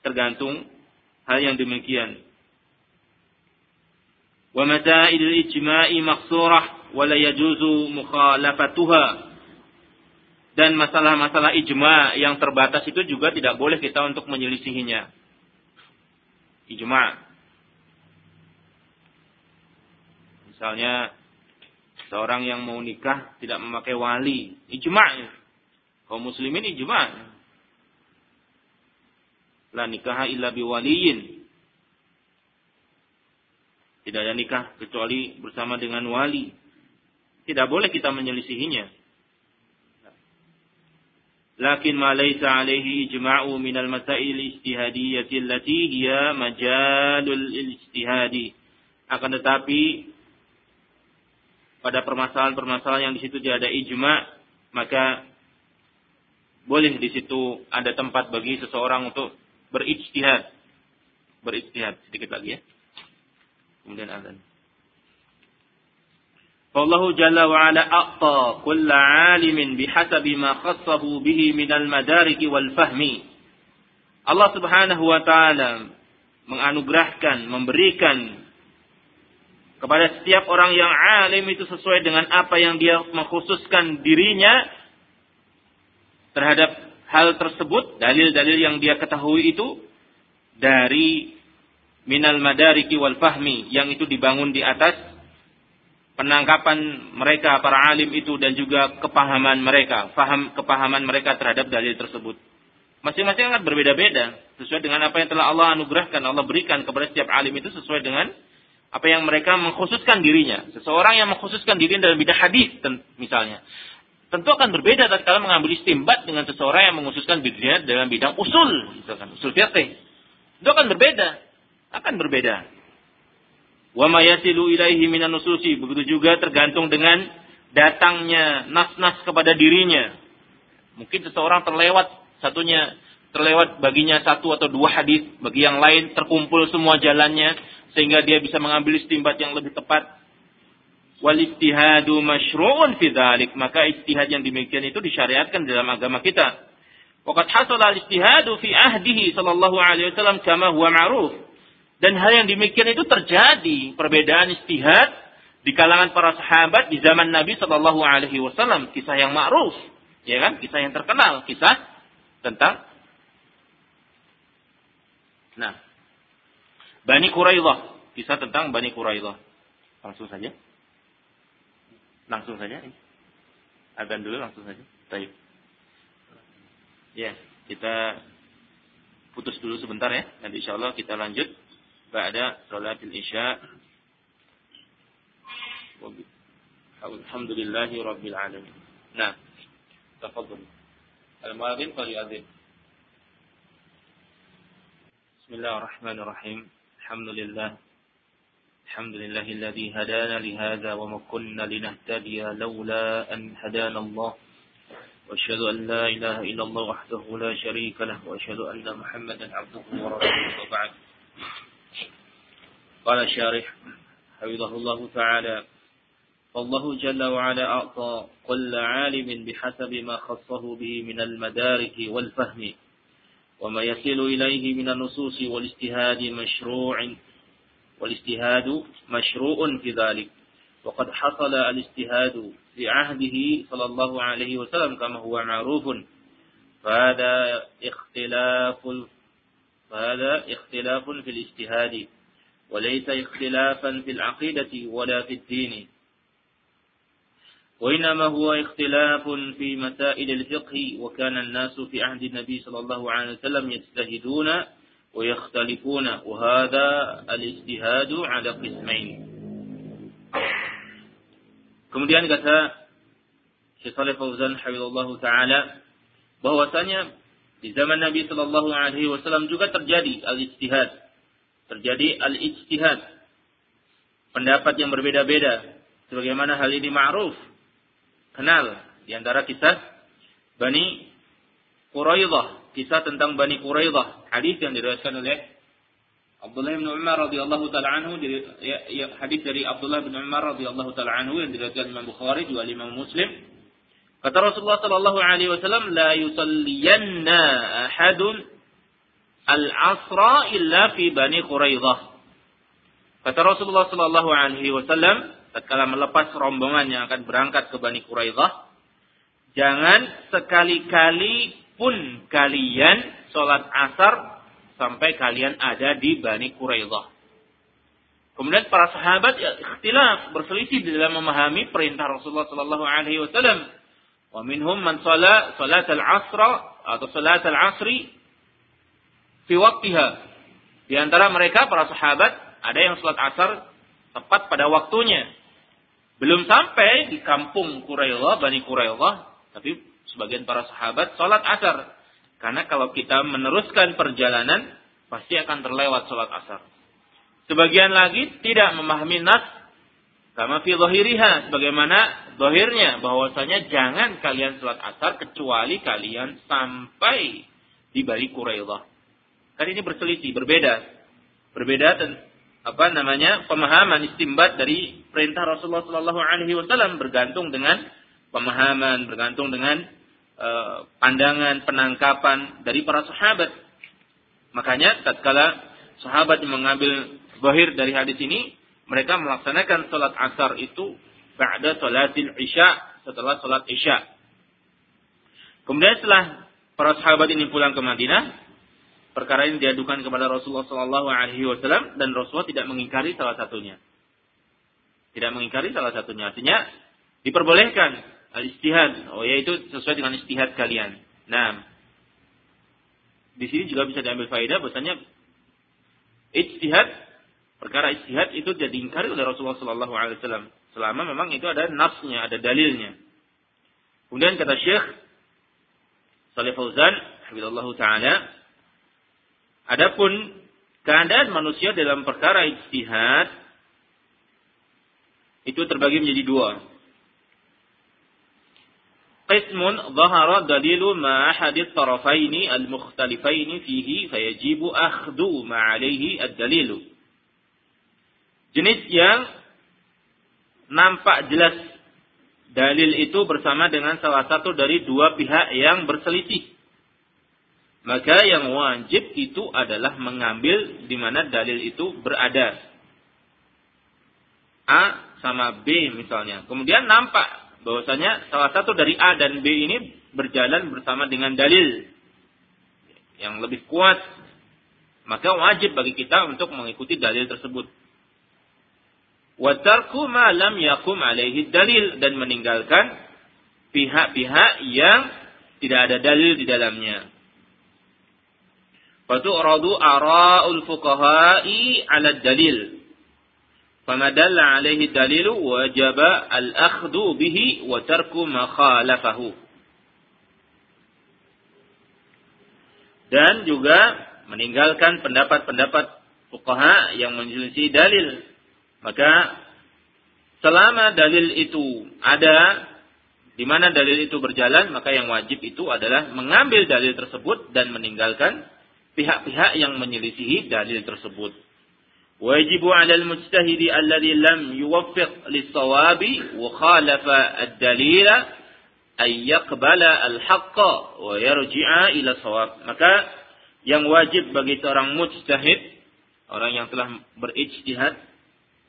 Tergantung hal yang demikian. Masail ijma'i maksurah wa yajuzu mukhalafatuha. Dan masalah-masalah ijma yang terbatas itu juga tidak boleh kita untuk menyelisihinya ijma. Misalnya seorang yang mau nikah tidak memakai wali, ijma. Kaum muslimin ijma. La nikah illa biwaliyin. Tidak ada nikah kecuali bersama dengan wali. Tidak boleh kita menyelisihinya. لكن ما ليس عليه إجماع من المسائل الاجتهادية التي هي مجال الاجتهاد akan tetapi pada permasalahan-permasalahan yang di situ tidak ada ijma maka boleh di situ ada tempat bagi seseorang untuk berijtihad berijtihad sedikit lagi ya kemudian azan Allah jalla wa ala aqta kulla alimin bihasabi ma khassahu bihi minal madariki wal fahmi. Allah subhanahu wa ta'ala menganugerahkan, memberikan kepada setiap orang yang alim itu sesuai dengan apa yang dia mengkhususkan dirinya terhadap hal tersebut, dalil-dalil yang dia ketahui itu dari minal madariki wal fahmi yang itu dibangun di atas penangkapan mereka para alim itu dan juga kepahaman mereka, faham kepahaman mereka terhadap dalil tersebut. Masing-masing akan berbeda-beda sesuai dengan apa yang telah Allah anugerahkan, Allah berikan kepada setiap alim itu sesuai dengan apa yang mereka mengkhususkan dirinya. Seseorang yang mengkhususkan diri dalam bidang hadis misalnya, tentu akan berbeda tatkala mengambil istimbat dengan seseorang yang mengkhususkan dirinya dalam bidang usul, misalkan usul fiqh. Itu akan berbeda, akan berbeda. Wa ma yasilu ilaihi minan nususi. Begitu juga tergantung dengan datangnya nas-nas kepada dirinya. Mungkin seseorang terlewat satunya terlewat baginya satu atau dua hadis, bagi yang lain terkumpul semua jalannya sehingga dia bisa mengambil istimbat yang lebih tepat. Wal ijtihadu masyru'un fi dzalik. Maka ijtihad yang demikian itu disyariatkan dalam agama kita. Waqad hasala al-ijtihadu fi ahdihi sallallahu alaihi wasallam kama huwa ma'ruf. Dan hal yang demikian itu terjadi perbedaan istihad di kalangan para sahabat di zaman Nabi Shallallahu Alaihi Wasallam. Kisah yang ma'ruf, ya kan? Kisah yang terkenal, kisah tentang Nah, Bani Quraidah, kisah tentang Bani Quraidah. Langsung saja. Langsung saja. Agan dulu langsung saja. Baik. Ya, kita putus dulu sebentar ya. Nanti insya Allah kita lanjut بعد صلاة العشاء. الحمد لله رب العالمين. نعم. تفضل. المؤذن فليؤذن بسم الله الرحمن الرحيم. الحمد لله الحمد لله الذي هدانا لهذا وما كنا لنهتدي لولا أن هدانا الله. وأشهد أن لا إله إلا الله وحده لا شريك له. وأشهد أن محمدا عبده ورسوله. وبعد. قال الشارح حفظه الله تعالى. فالله جل وعلا أعطى كل عالم بحسب ما خصه به من المدارك والفهم وما يصل إليه من النصوص والاجتهاد مشروع والاجتهاد مشروع في ذلك. وقد حصل الاجتهاد في عهده صلى الله عليه وسلم كما هو معروف. فهذا اختلاف فهذا اختلاف في الاجتهاد. وليس اختلافا في العقيدة ولا في الدين. وإنما هو اختلاف في مسائل الفقه وكان الناس في عهد النبي صلى الله عليه وسلم يجتهدون ويختلفون وهذا الاجتهاد على قسمين. Kemudian kata Syekh Saleh Fauzan Hafizullah Ta'ala bahwasanya di zaman Nabi Shallallahu Alaihi Wasallam juga terjadi al-ijtihad, terjadi al-ijtihad, pendapat yang berbeda-beda, sebagaimana hal ini ma'ruf, kenal di antara kisah Bani Quraidah, kisah tentang Bani Quraidah, hadis yang diriwayatkan oleh Abdullah bin Umar radhiyallahu taala anhu. Ya, ya, hadis dari Abdullah bin Umar radhiyallahu taala anhu yang diriwayatkan Imam Bukhari juga Imam Muslim. Kata Rasulullah sallallahu alaihi wasallam la yusalliyanna ahadun al-asra illa fi Bani Quraidah kata Rasulullah sallallahu alaihi wasallam tatkala melepas rombongan yang akan berangkat ke Bani Quraidah jangan sekali-kali pun kalian sholat asar sampai kalian ada di Bani Quraidah. Kemudian para sahabat ya, ikhtilaf berselisih di dalam memahami perintah Rasulullah sallallahu alaihi wasallam. Wa minhum man shalla salat al-asr atau salat al-asri fi. Di antara mereka para sahabat ada yang salat asar tepat pada waktunya. Belum sampai di kampung Quraidah, Bani Quraidah, tapi sebagian para sahabat salat asar karena kalau kita meneruskan perjalanan, pasti akan terlewat sholat asar. Sebagian lagi tidak memahami nas, kama fi zahiriha, sebagaimana zahirnya, bahwasanya jangan kalian sholat asar kecuali kalian sampai di balik Quraidah. Kan ini berselisih, berbeda. Berbeda apa namanya pemahaman istimbat dari perintah Rasulullah Shallallahu Alaihi Wasallam bergantung dengan pemahaman, bergantung dengan Eh, pandangan, penangkapan dari para sahabat. Makanya tatkala sahabat yang mengambil bahir dari hadis ini, mereka melaksanakan salat asar itu ba'da salatil isya, setelah salat isya. Kemudian setelah para sahabat ini pulang ke Madinah, perkara ini diadukan kepada Rasulullah Shallallahu Alaihi Wasallam dan Rasulullah tidak mengingkari salah satunya. Tidak mengingkari salah satunya. Artinya diperbolehkan al-istihad. Oh, yaitu sesuai dengan istihad kalian. Nah, di sini juga bisa diambil faedah bahwasanya istihad perkara istihad itu jadi ingkari oleh Rasulullah Sallallahu Alaihi Wasallam selama memang itu ada nafsnya, ada dalilnya. Kemudian kata Syekh Saleh Fauzan, Habibullah Taala, Adapun keadaan manusia dalam perkara ijtihad itu terbagi menjadi dua. Qismun zahara dalilu ma ahadith tarafaini al-mukhtalifaini fihi fayajibu akhdu ma alayhi ad-dalilu. Jenis yang nampak jelas dalil itu bersama dengan salah satu dari dua pihak yang berselisih maka yang wajib itu adalah mengambil di mana dalil itu berada A sama B misalnya kemudian nampak bahwasanya salah satu dari A dan B ini berjalan bersama dengan dalil yang lebih kuat, maka wajib bagi kita untuk mengikuti dalil tersebut. Watarku malam yakum alaihi dalil dan meninggalkan pihak-pihak yang tidak ada dalil di dalamnya. Fatu'radu ara'ul fuqaha'i 'ala dalil. Fama dalla 'alaihi dalil wajaba al-akhdhu bihi wa tarku ma khalafahu. Dan juga meninggalkan pendapat-pendapat fuqaha yang menyelisih dalil. Maka selama dalil itu ada di mana dalil itu berjalan, maka yang wajib itu adalah mengambil dalil tersebut dan meninggalkan pihak-pihak yang menyelisihi dalil tersebut. Wajibu ala al-mujtahidi alladhi lam yuwaffiq lis-sawabi wa khalafa ad-dalila ay yaqbala al-haqqa wa yarji'a ila sawab. Maka yang wajib bagi seorang mujtahid, orang yang telah berijtihad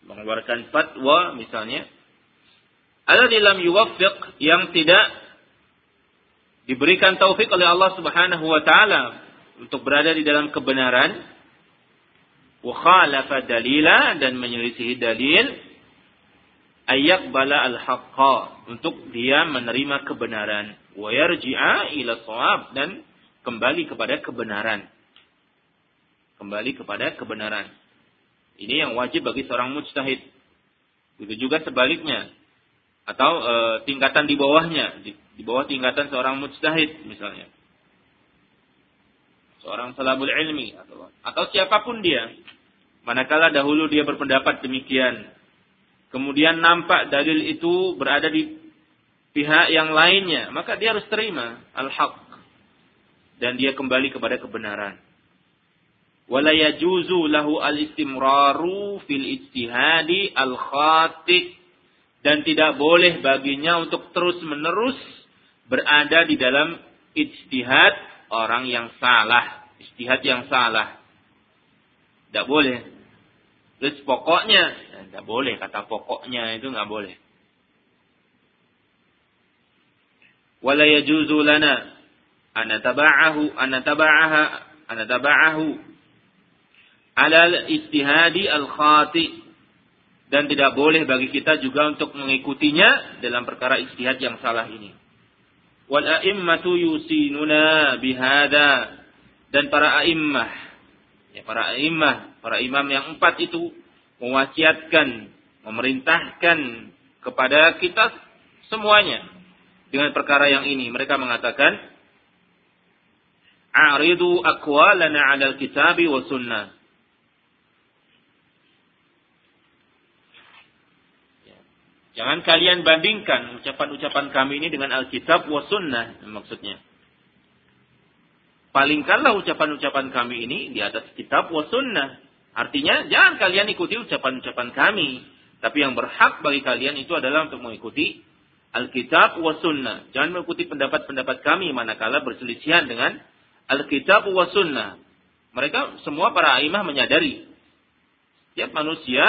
mengeluarkan fatwa misalnya, alladhi lam yuwaffiq yang tidak diberikan taufik oleh Allah Subhanahu wa taala untuk berada di dalam kebenaran wa khalafa dalila dan menyelisihi dalil ayak bala al haqqa untuk dia menerima kebenaran wa ila shawab dan kembali kepada kebenaran. Kembali kepada kebenaran. Ini yang wajib bagi seorang mujtahid. Begitu juga sebaliknya. Atau e, tingkatan di bawahnya. Di, di bawah tingkatan seorang mujtahid misalnya seorang salabul ilmi atau atau siapa pun dia manakala dahulu dia berpendapat demikian kemudian nampak dalil itu berada di pihak yang lainnya maka dia harus terima al-haq dan dia kembali kepada kebenaran. Wala yajuzu lahu al-istimraru fil ijtihadi al-khati dan tidak boleh baginya untuk terus-menerus berada di dalam ijtihad orang yang salah, ijtihad yang salah. Tidak boleh. Terus pokoknya, tidak boleh kata pokoknya itu nggak boleh. Wala lana an nataba'ahu an nataba'aha an nataba'ahu ala al-ijtihadi al-khati dan tidak boleh bagi kita juga untuk mengikutinya dalam perkara ijtihad yang salah ini. Wal a'immatu yusinuna bihada dan para a'immah ya para a'immah, para imam yang empat itu mewasiatkan, memerintahkan kepada kita semuanya dengan perkara yang ini. Mereka mengatakan, "A'ridu aqwalana 'alal kitabi wa sunnah." Jangan kalian bandingkan ucapan-ucapan kami ini dengan Alkitab wa sunnah maksudnya. Palingkanlah ucapan-ucapan kami ini di atas kitab wa sunnah. Artinya jangan kalian ikuti ucapan-ucapan kami. Tapi yang berhak bagi kalian itu adalah untuk mengikuti Alkitab wa sunnah. Jangan mengikuti pendapat-pendapat kami manakala berselisihan dengan Alkitab wa sunnah. Mereka semua para imam menyadari. Setiap manusia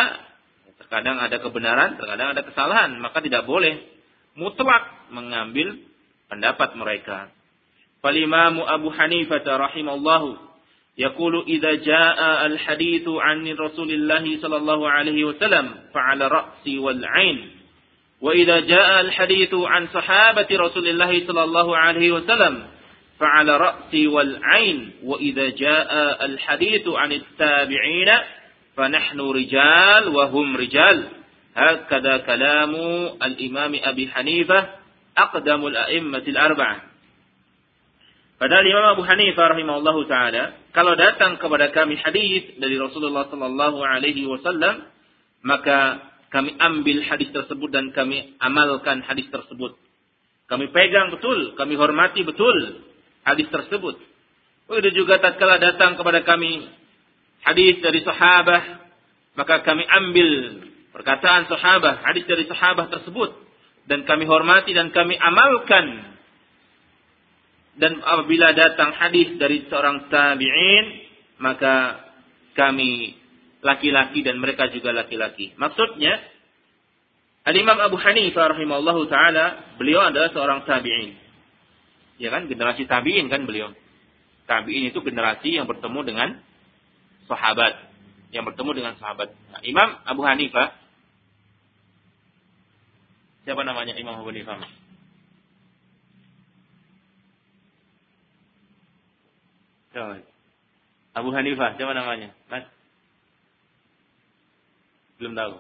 Terkadang ada kebenaran, terkadang ada kesalahan. Maka tidak boleh mutlak mengambil pendapat mereka. Falimamu Abu Hanifah rahimallahu yaqulu idza jaa al-hadithu 'an Rasulillah sallallahu alaihi wasallam fa'ala ra'si wal 'ain. Wa idza jaa al-hadithu 'an sahabati Rasulillah sallallahu alaihi wasallam fa'ala ra'si wal 'ain. Wa idza jaa al-hadithu 'an at-tabi'ina fanahnu rijal wa hum rijal. Hakada kalamu al-imam Abi Hanifah aqdamul a'immatil arba'ah. Padahal Imam Abu Hanifah rahimahullahu taala kalau datang kepada kami hadis dari Rasulullah sallallahu alaihi wasallam maka kami ambil hadis tersebut dan kami amalkan hadis tersebut. Kami pegang betul, kami hormati betul hadis tersebut. Begitu juga tatkala datang kepada kami hadis dari sahabat, maka kami ambil perkataan sahabat, hadis dari sahabat tersebut dan kami hormati dan kami amalkan. Dan apabila datang hadis dari seorang tabi'in, maka kami laki-laki dan mereka juga laki-laki. Maksudnya, Al-Imam Abu Hanifah rahimahullahu taala, beliau adalah seorang tabi'in. Ya kan, generasi tabi'in kan beliau. Tabi'in itu generasi yang bertemu dengan sahabat yang bertemu dengan sahabat. Nah, Imam Abu Hanifah siapa namanya Imam Abu Hanifah? Abu Hanifah siapa namanya? Mas? Belum tahu.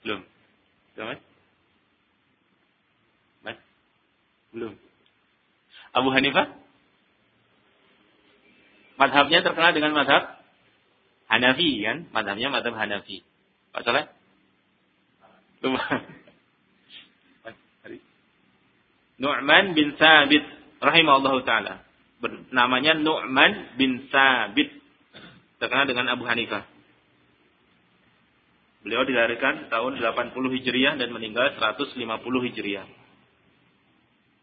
Belum. Belum, Mas? Mas? Belum. Abu Hanifah? Madhabnya terkenal dengan madhab Hanafi kan? Madhabnya madhab Hanafi. Pak Soleh? Nu'man bin Sabit rahimahullah ta'ala. Namanya Nu'man bin Sabit. Terkenal dengan Abu Hanifah. Beliau dilahirkan tahun 80 Hijriah dan meninggal 150 Hijriah.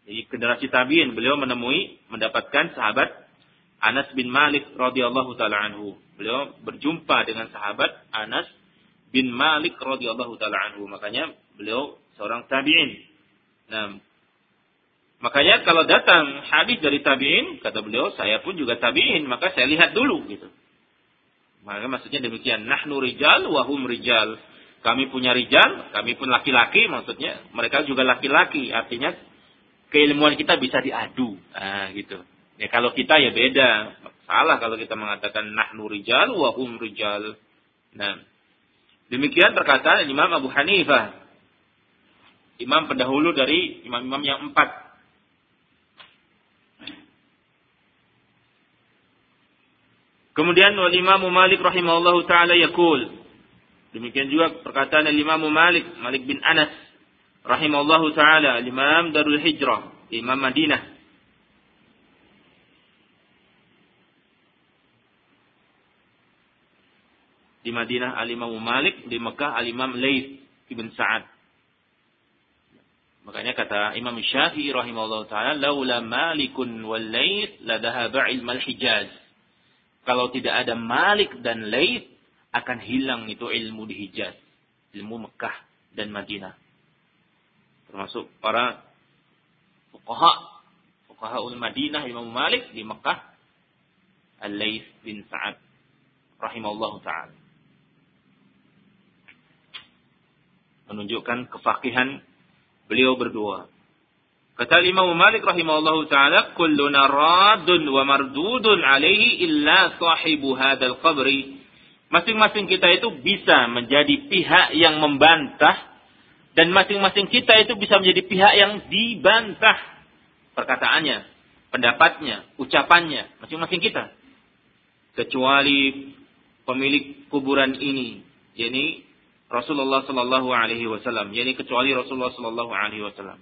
Jadi generasi tabiin beliau menemui mendapatkan sahabat Anas bin Malik radhiyallahu taala anhu. Beliau berjumpa dengan sahabat Anas bin Malik radhiyallahu taala anhu. Makanya beliau seorang tabi'in. Nah, makanya kalau datang hadis dari tabi'in, kata beliau, saya pun juga tabi'in, maka saya lihat dulu gitu. Maka maksudnya demikian, nahnu rijal wahum rijal. Kami punya rijal, kami pun laki-laki maksudnya, mereka juga laki-laki. Artinya keilmuan kita bisa diadu. Nah, gitu. Ya kalau kita ya beda. Salah kalau kita mengatakan nahnu rijal wa hum rijal. Nah, demikian perkataan Imam Abu Hanifah. Imam pendahulu dari imam-imam yang empat. Kemudian wal Imam Malik rahimahullahu taala yaqul. Demikian juga perkataan Imam Malik, Malik bin Anas rahimahullahu taala, Imam Darul Hijrah, Imam Madinah. Di Madinah Al-Imam Malik, di Mekah Al-Imam Laith Ibn Sa'ad. Makanya kata Imam Syafi'i rahimahullah ta'ala, Laula Malikun wal Laith la dhahaba ilmal Hijaz. Kalau tidak ada Malik dan Laith, akan hilang itu ilmu di Hijaz. Ilmu Mekah dan Madinah. Termasuk para fuqaha. Fuqaha ul Madinah Imam Malik di Mekah. Al-Laith bin Sa'ad. Rahimahullah ta'ala. Menunjukkan kefakihan beliau berdua. Kata Imam Malik rahimahullahu taala, "Kulluna radun wa mardudun alaihi illa sahibu hadzal qabri." Masing-masing kita itu bisa menjadi pihak yang membantah dan masing-masing kita itu bisa menjadi pihak yang dibantah perkataannya, pendapatnya, ucapannya, masing-masing kita. Kecuali pemilik kuburan ini, yakni Rasulullah Shallallahu Alaihi Wasallam. Jadi kecuali Rasulullah Shallallahu Alaihi Wasallam.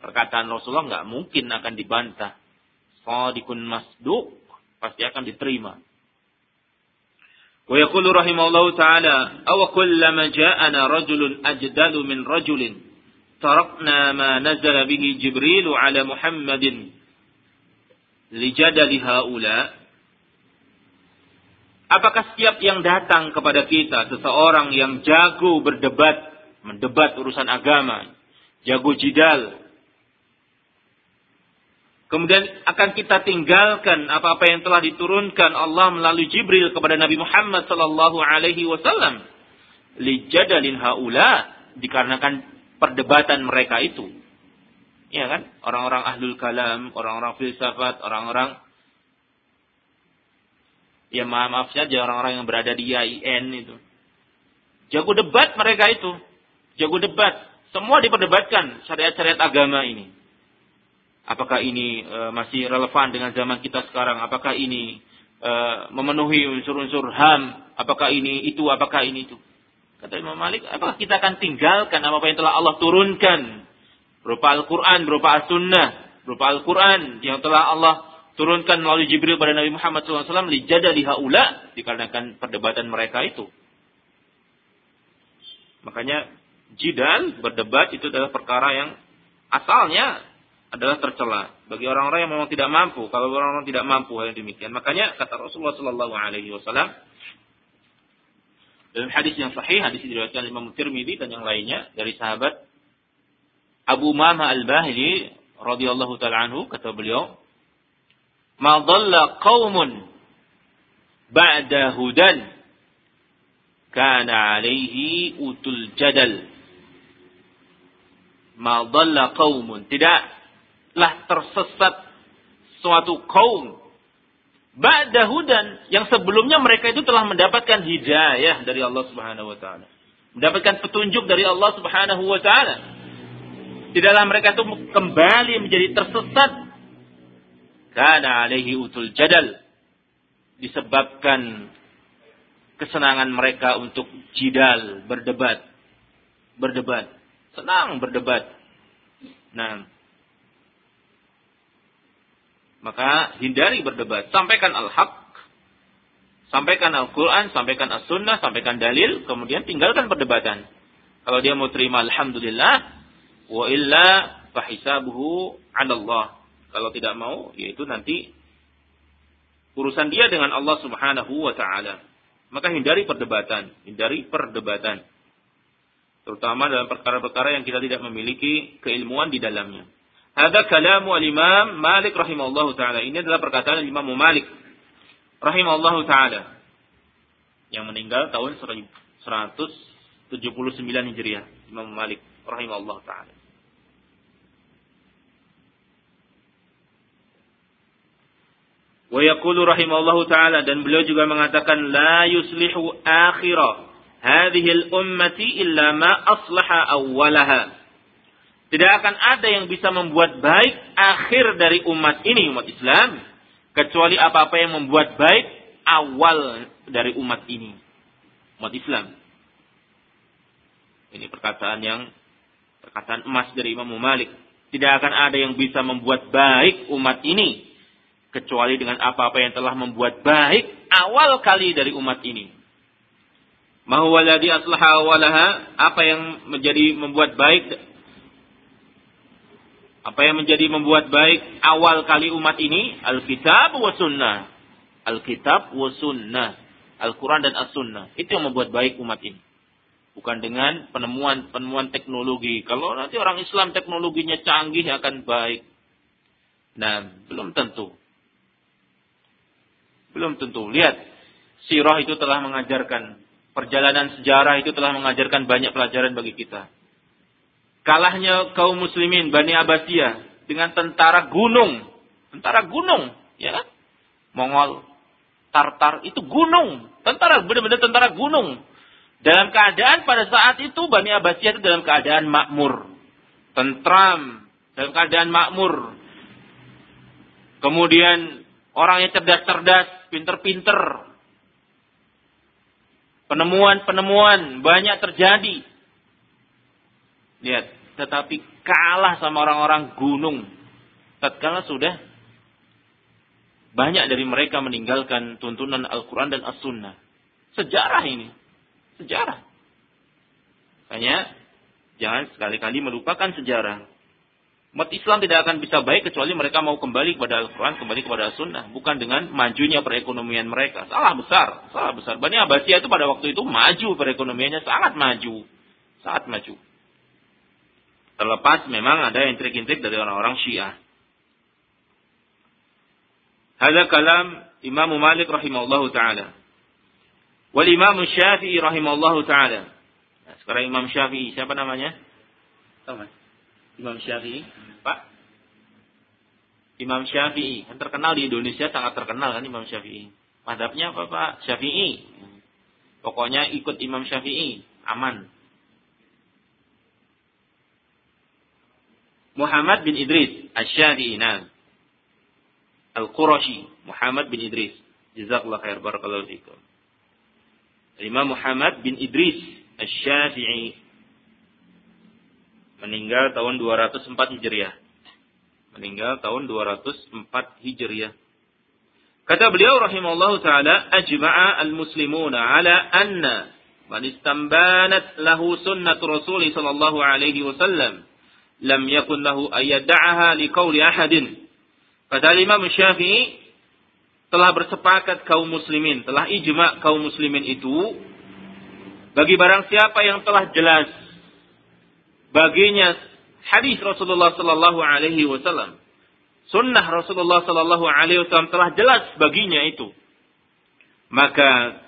Perkataan Rasulullah nggak mungkin akan dibantah. Sadikun masduk pasti akan diterima. Wa yaqulu rahimahullahu taala, "Aw kullama ja'ana rajulun ajdalu min rajulin, tarakna ma nazala bihi Jibril ala Muhammadin lijadali haula." Apakah setiap yang datang kepada kita seseorang yang jago berdebat, mendebat urusan agama, jago jidal, kemudian akan kita tinggalkan apa-apa yang telah diturunkan Allah melalui Jibril kepada Nabi Muhammad sallallahu alaihi wasallam lijadalin haula dikarenakan perdebatan mereka itu. Ya kan? Orang-orang ahlul kalam, orang-orang filsafat, orang-orang Ya maaf, maaf saja orang-orang yang berada di IAIN itu. Jago debat mereka itu. Jago debat. Semua diperdebatkan syariat-syariat agama ini. Apakah ini e, masih relevan dengan zaman kita sekarang? Apakah ini e, memenuhi unsur-unsur HAM? Apakah ini itu? Apakah ini itu? Kata Imam Malik, apakah kita akan tinggalkan apa yang telah Allah turunkan? Berupa Al-Quran, berupa As-Sunnah, berupa Al-Quran yang telah Allah turunkan melalui Jibril pada Nabi Muhammad SAW lijada haula dikarenakan perdebatan mereka itu. Makanya jidal berdebat itu adalah perkara yang asalnya adalah tercela bagi orang-orang yang memang tidak mampu. Kalau orang-orang tidak mampu hal yang demikian, makanya kata Rasulullah Sallallahu Alaihi Wasallam dalam hadis yang sahih, hadis diriwayatkan Imam Tirmidzi dan yang lainnya dari sahabat Abu Mama Al-Bahili radhiyallahu taala anhu kata beliau, ma dhalla qaumun ba'da hudan. Kana alaihi utul jadal. Ma dhalla qaumun tidaklah tersesat suatu kaum ba'da hudan yang sebelumnya mereka itu telah mendapatkan hidayah dari Allah Subhanahu wa taala. Mendapatkan petunjuk dari Allah Subhanahu wa taala. Tidaklah mereka itu kembali menjadi tersesat Karena alaihi utul jadal. Disebabkan kesenangan mereka untuk jidal, berdebat. Berdebat. Senang berdebat. Nah. Maka hindari berdebat. Sampaikan al-haq. Sampaikan Al-Quran, sampaikan As-Sunnah, sampaikan dalil. Kemudian tinggalkan perdebatan. Kalau dia mau terima Alhamdulillah. Wa illa fahisabuhu ala Allah kalau tidak mau, yaitu nanti urusan dia dengan Allah Subhanahu wa taala. Maka hindari perdebatan, hindari perdebatan. terutama dalam perkara-perkara yang kita tidak memiliki keilmuan di dalamnya. Ada kalamu al-Imam Malik rahimahullah taala. Ini adalah perkataan Imam Malik rahimahullah taala yang meninggal tahun 179 Hijriah. Imam Malik rahimahullah taala. Wa yaqulu rahimahullahu taala dan beliau juga mengatakan la yuslihu akhira hadhihi al-ummati illa ma aslaha awwalaha. Tidak akan ada yang bisa membuat baik akhir dari umat ini umat Islam kecuali apa-apa yang membuat baik awal dari umat ini umat Islam. Ini perkataan yang perkataan emas dari Imam Malik. Tidak akan ada yang bisa membuat baik umat ini kecuali dengan apa-apa yang telah membuat baik awal kali dari umat ini. Mahwaladi aslaha awalaha, apa yang menjadi membuat baik apa yang menjadi membuat baik awal kali umat ini Alkitab wa sunnah. Alkitab wa sunnah. Al-Quran dan As-Sunnah. Itu yang membuat baik umat ini. Bukan dengan penemuan-penemuan teknologi. Kalau nanti orang Islam teknologinya canggih akan baik. Nah, belum tentu. Belum tentu. Lihat, sirah itu telah mengajarkan, perjalanan sejarah itu telah mengajarkan banyak pelajaran bagi kita. Kalahnya kaum muslimin Bani Abbasiyah dengan tentara gunung. Tentara gunung, ya kan? Mongol, Tartar itu gunung. Tentara, benar-benar tentara gunung. Dalam keadaan pada saat itu Bani Abbasiyah itu dalam keadaan makmur. Tentram. Dalam keadaan makmur. Kemudian orangnya cerdas-cerdas pinter-pinter. Penemuan-penemuan banyak terjadi. Lihat, tetapi kalah sama orang-orang gunung. Tatkala sudah banyak dari mereka meninggalkan tuntunan Al-Quran dan As-Sunnah. Sejarah ini. Sejarah. Hanya jangan sekali-kali melupakan sejarah. Umat Islam tidak akan bisa baik kecuali mereka mau kembali kepada Al-Quran, kembali kepada Sunnah. Bukan dengan majunya perekonomian mereka. Salah besar, salah besar. Bani Abbasiyah itu pada waktu itu maju perekonomiannya, sangat maju. Sangat maju. Terlepas memang ada intrik-intrik dari orang-orang Syiah. Hada kalam Imam Malik rahimahullahu ta'ala. Wal Imam Syafi'i rahimahullahu ta'ala. Nah, sekarang Imam Syafi'i, siapa namanya? Tahu Imam Syafi'i, Pak. Imam Syafi'i, yang terkenal di Indonesia sangat terkenal kan Imam Syafi'i. Madhabnya apa Pak? Syafi'i. Pokoknya ikut Imam Syafi'i, aman. Muhammad bin Idris, Asy-Syafi'i, nah. Al-Qurashi, Muhammad bin Idris. Jazakallah khair barakallahu fikum. Imam Muhammad bin Idris Asy-Syafi'i meninggal tahun 204 Hijriah. Meninggal tahun 204 Hijriah. Kata beliau rahimahullahu taala, ajma'a al-muslimuna ala anna man istambanat lahu sunnat Rasul sallallahu alaihi wasallam lam yakun lahu ayyad'aha liqauli ahadin. Kata Imam Syafi'i telah bersepakat kaum muslimin, telah ijma kaum muslimin itu bagi barang siapa yang telah jelas baginya hadis Rasulullah sallallahu alaihi wasallam. Sunnah Rasulullah sallallahu alaihi wasallam telah jelas baginya itu. Maka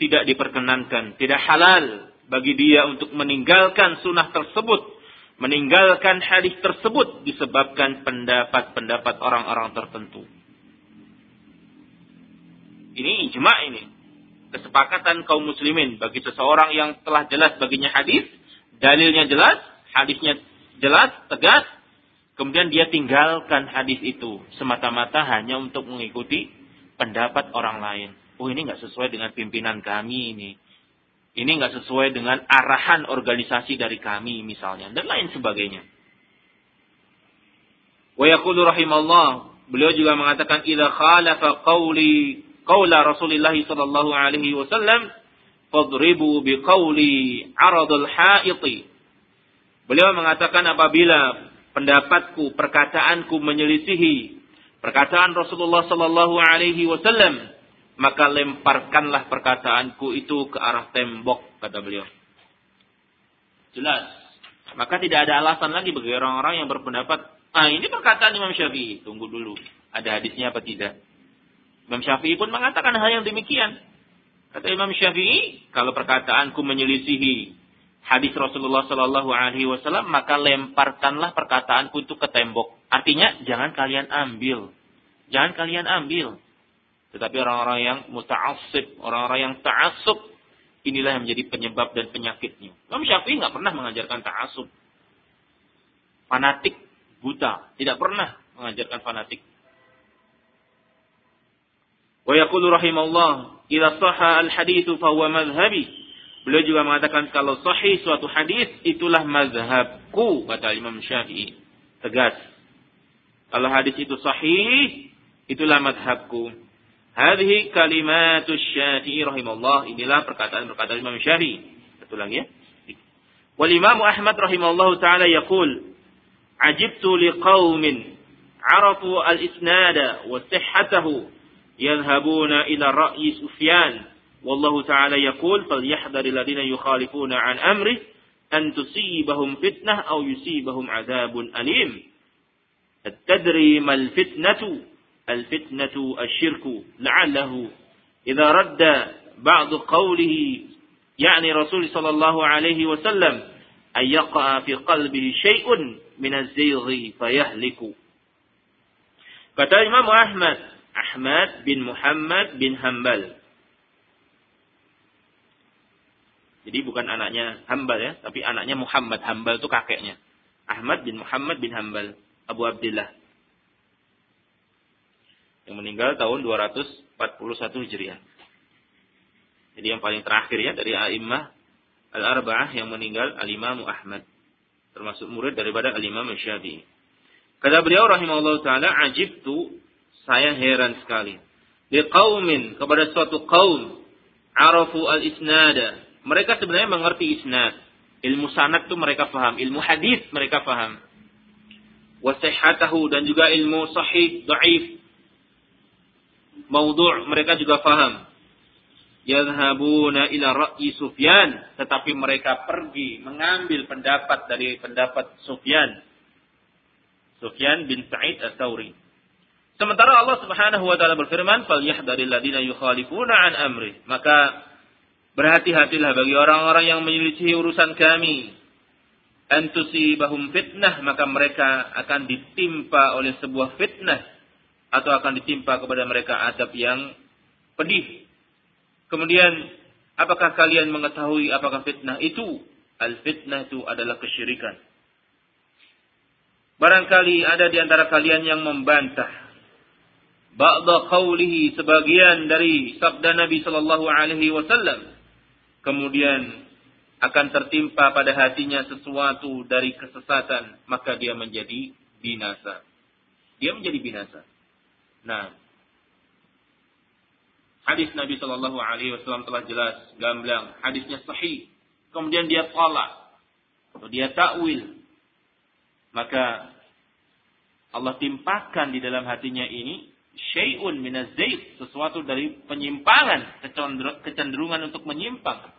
tidak diperkenankan, tidak halal bagi dia untuk meninggalkan sunnah tersebut, meninggalkan hadis tersebut disebabkan pendapat-pendapat orang-orang tertentu. Ini ijma ini. Kesepakatan kaum muslimin bagi seseorang yang telah jelas baginya hadis dalilnya jelas, hadisnya jelas, tegas, kemudian dia tinggalkan hadis itu semata-mata hanya untuk mengikuti pendapat orang lain. Oh ini nggak sesuai dengan pimpinan kami ini. Ini nggak sesuai dengan arahan organisasi dari kami misalnya dan lain sebagainya. Wa yaqulu rahimallah, beliau juga mengatakan idza khalafa qawli qaula Rasulullah sallallahu alaihi wasallam fadribu biqauli aradul haiti. Beliau mengatakan apabila pendapatku, perkataanku menyelisihi perkataan Rasulullah sallallahu alaihi wasallam, maka lemparkanlah perkataanku itu ke arah tembok kata beliau. Jelas. Maka tidak ada alasan lagi bagi orang-orang yang berpendapat, ah ini perkataan Imam Syafi'i. Tunggu dulu, ada hadisnya apa tidak? Imam Syafi'i pun mengatakan hal yang demikian. Kata Imam Syafi'i, kalau perkataanku menyelisihi hadis Rasulullah Shallallahu Alaihi Wasallam, maka lemparkanlah perkataanku itu ke tembok. Artinya, jangan kalian ambil, jangan kalian ambil. Tetapi orang-orang yang muta'assib, orang-orang yang ta'assub, inilah yang menjadi penyebab dan penyakitnya. Imam Syafi'i nggak pernah mengajarkan ta'assub. Fanatik, buta, tidak pernah mengajarkan fanatik. Wa yaqulu rahimahullah, "Idza sahha al-haditsu fa huwa madhhabi." Beliau juga mengatakan kalau sahih suatu hadis itulah mazhabku kata Imam Syafi'i. Tegas. Kalau hadis itu sahih itulah mazhabku. Hadhihi kalimatu Syafi'i rahimahullah. Inilah perkataan-perkataan Imam Syafi'i. Satu lagi ya. Wal Imam Ahmad rahimahullah taala yaqul Ajibtu liqaumin arafu al-isnada wa sihhatahu يذهبون إلى رأي سفيان. والله تعالى يقول فليحذر الذين يخالفون عن أمره أن تصيبهم فتنة أو يصيبهم عذاب أليم. التدري ما الفتنة؟ الفتنة الشرك. لعله إذا رد بعض قوله يعني رسول صلى الله عليه وسلم أن يقع في قلبه شيء من الزيغ فيهلك. Kata Imam Ahmad, Ahmad bin Muhammad bin Hambal. Jadi bukan anaknya Hambal ya, tapi anaknya Muhammad. Hambal itu kakeknya. Ahmad bin Muhammad bin Hambal, Abu Abdullah. Yang meninggal tahun 241 Hijriah. Jadi yang paling terakhir ya dari A'immah Al-Arba'ah yang meninggal Al-Imam Ahmad. Termasuk murid daripada Al-Imam Syafi'i. Kata beliau rahimahullah ta'ala, Ajibtu saya heran sekali. Liqaumin kepada suatu kaum arafu al-isnada. Mereka sebenarnya mengerti isnad. Ilmu sanad itu mereka paham, ilmu hadis mereka paham. Wasihatahu dan juga ilmu sahih, dhaif. Maudhu' mereka juga paham. Yadhabuna ila ra'yi Sufyan, tetapi mereka pergi mengambil pendapat dari pendapat Sufyan. Sufyan bin Sa'id Ats-Tsauri. Sementara Allah Subhanahu wa taala berfirman, "Falyahdharil yukhalifuna an amri." Maka berhati-hatilah bagi orang-orang yang menyelisihi urusan kami. Antusibahum fitnah, maka mereka akan ditimpa oleh sebuah fitnah atau akan ditimpa kepada mereka adab yang pedih. Kemudian, apakah kalian mengetahui apakah fitnah itu? Al-fitnah itu adalah kesyirikan. Barangkali ada di antara kalian yang membantah ba'da qawlihi sebagian dari sabda Nabi sallallahu alaihi wasallam. Kemudian akan tertimpa pada hatinya sesuatu dari kesesatan maka dia menjadi binasa. Dia menjadi binasa. Nah. Hadis Nabi sallallahu alaihi wasallam telah jelas gamblang. Hadisnya sahih. Kemudian dia tolak. Atau dia takwil. Maka Allah timpakan di dalam hatinya ini syai'un minazzaid, sesuatu dari penyimpangan, kecenderungan untuk menyimpang.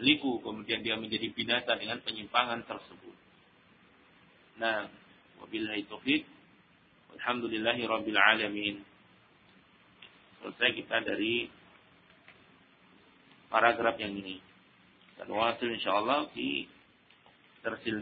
liku, kemudian dia menjadi binasa dengan penyimpangan tersebut. Nah, wabillahi taufiq. Alhamdulillahi rabbil alamin. Selesai kita dari paragraf yang ini. Dan wasil insyaallah di tersil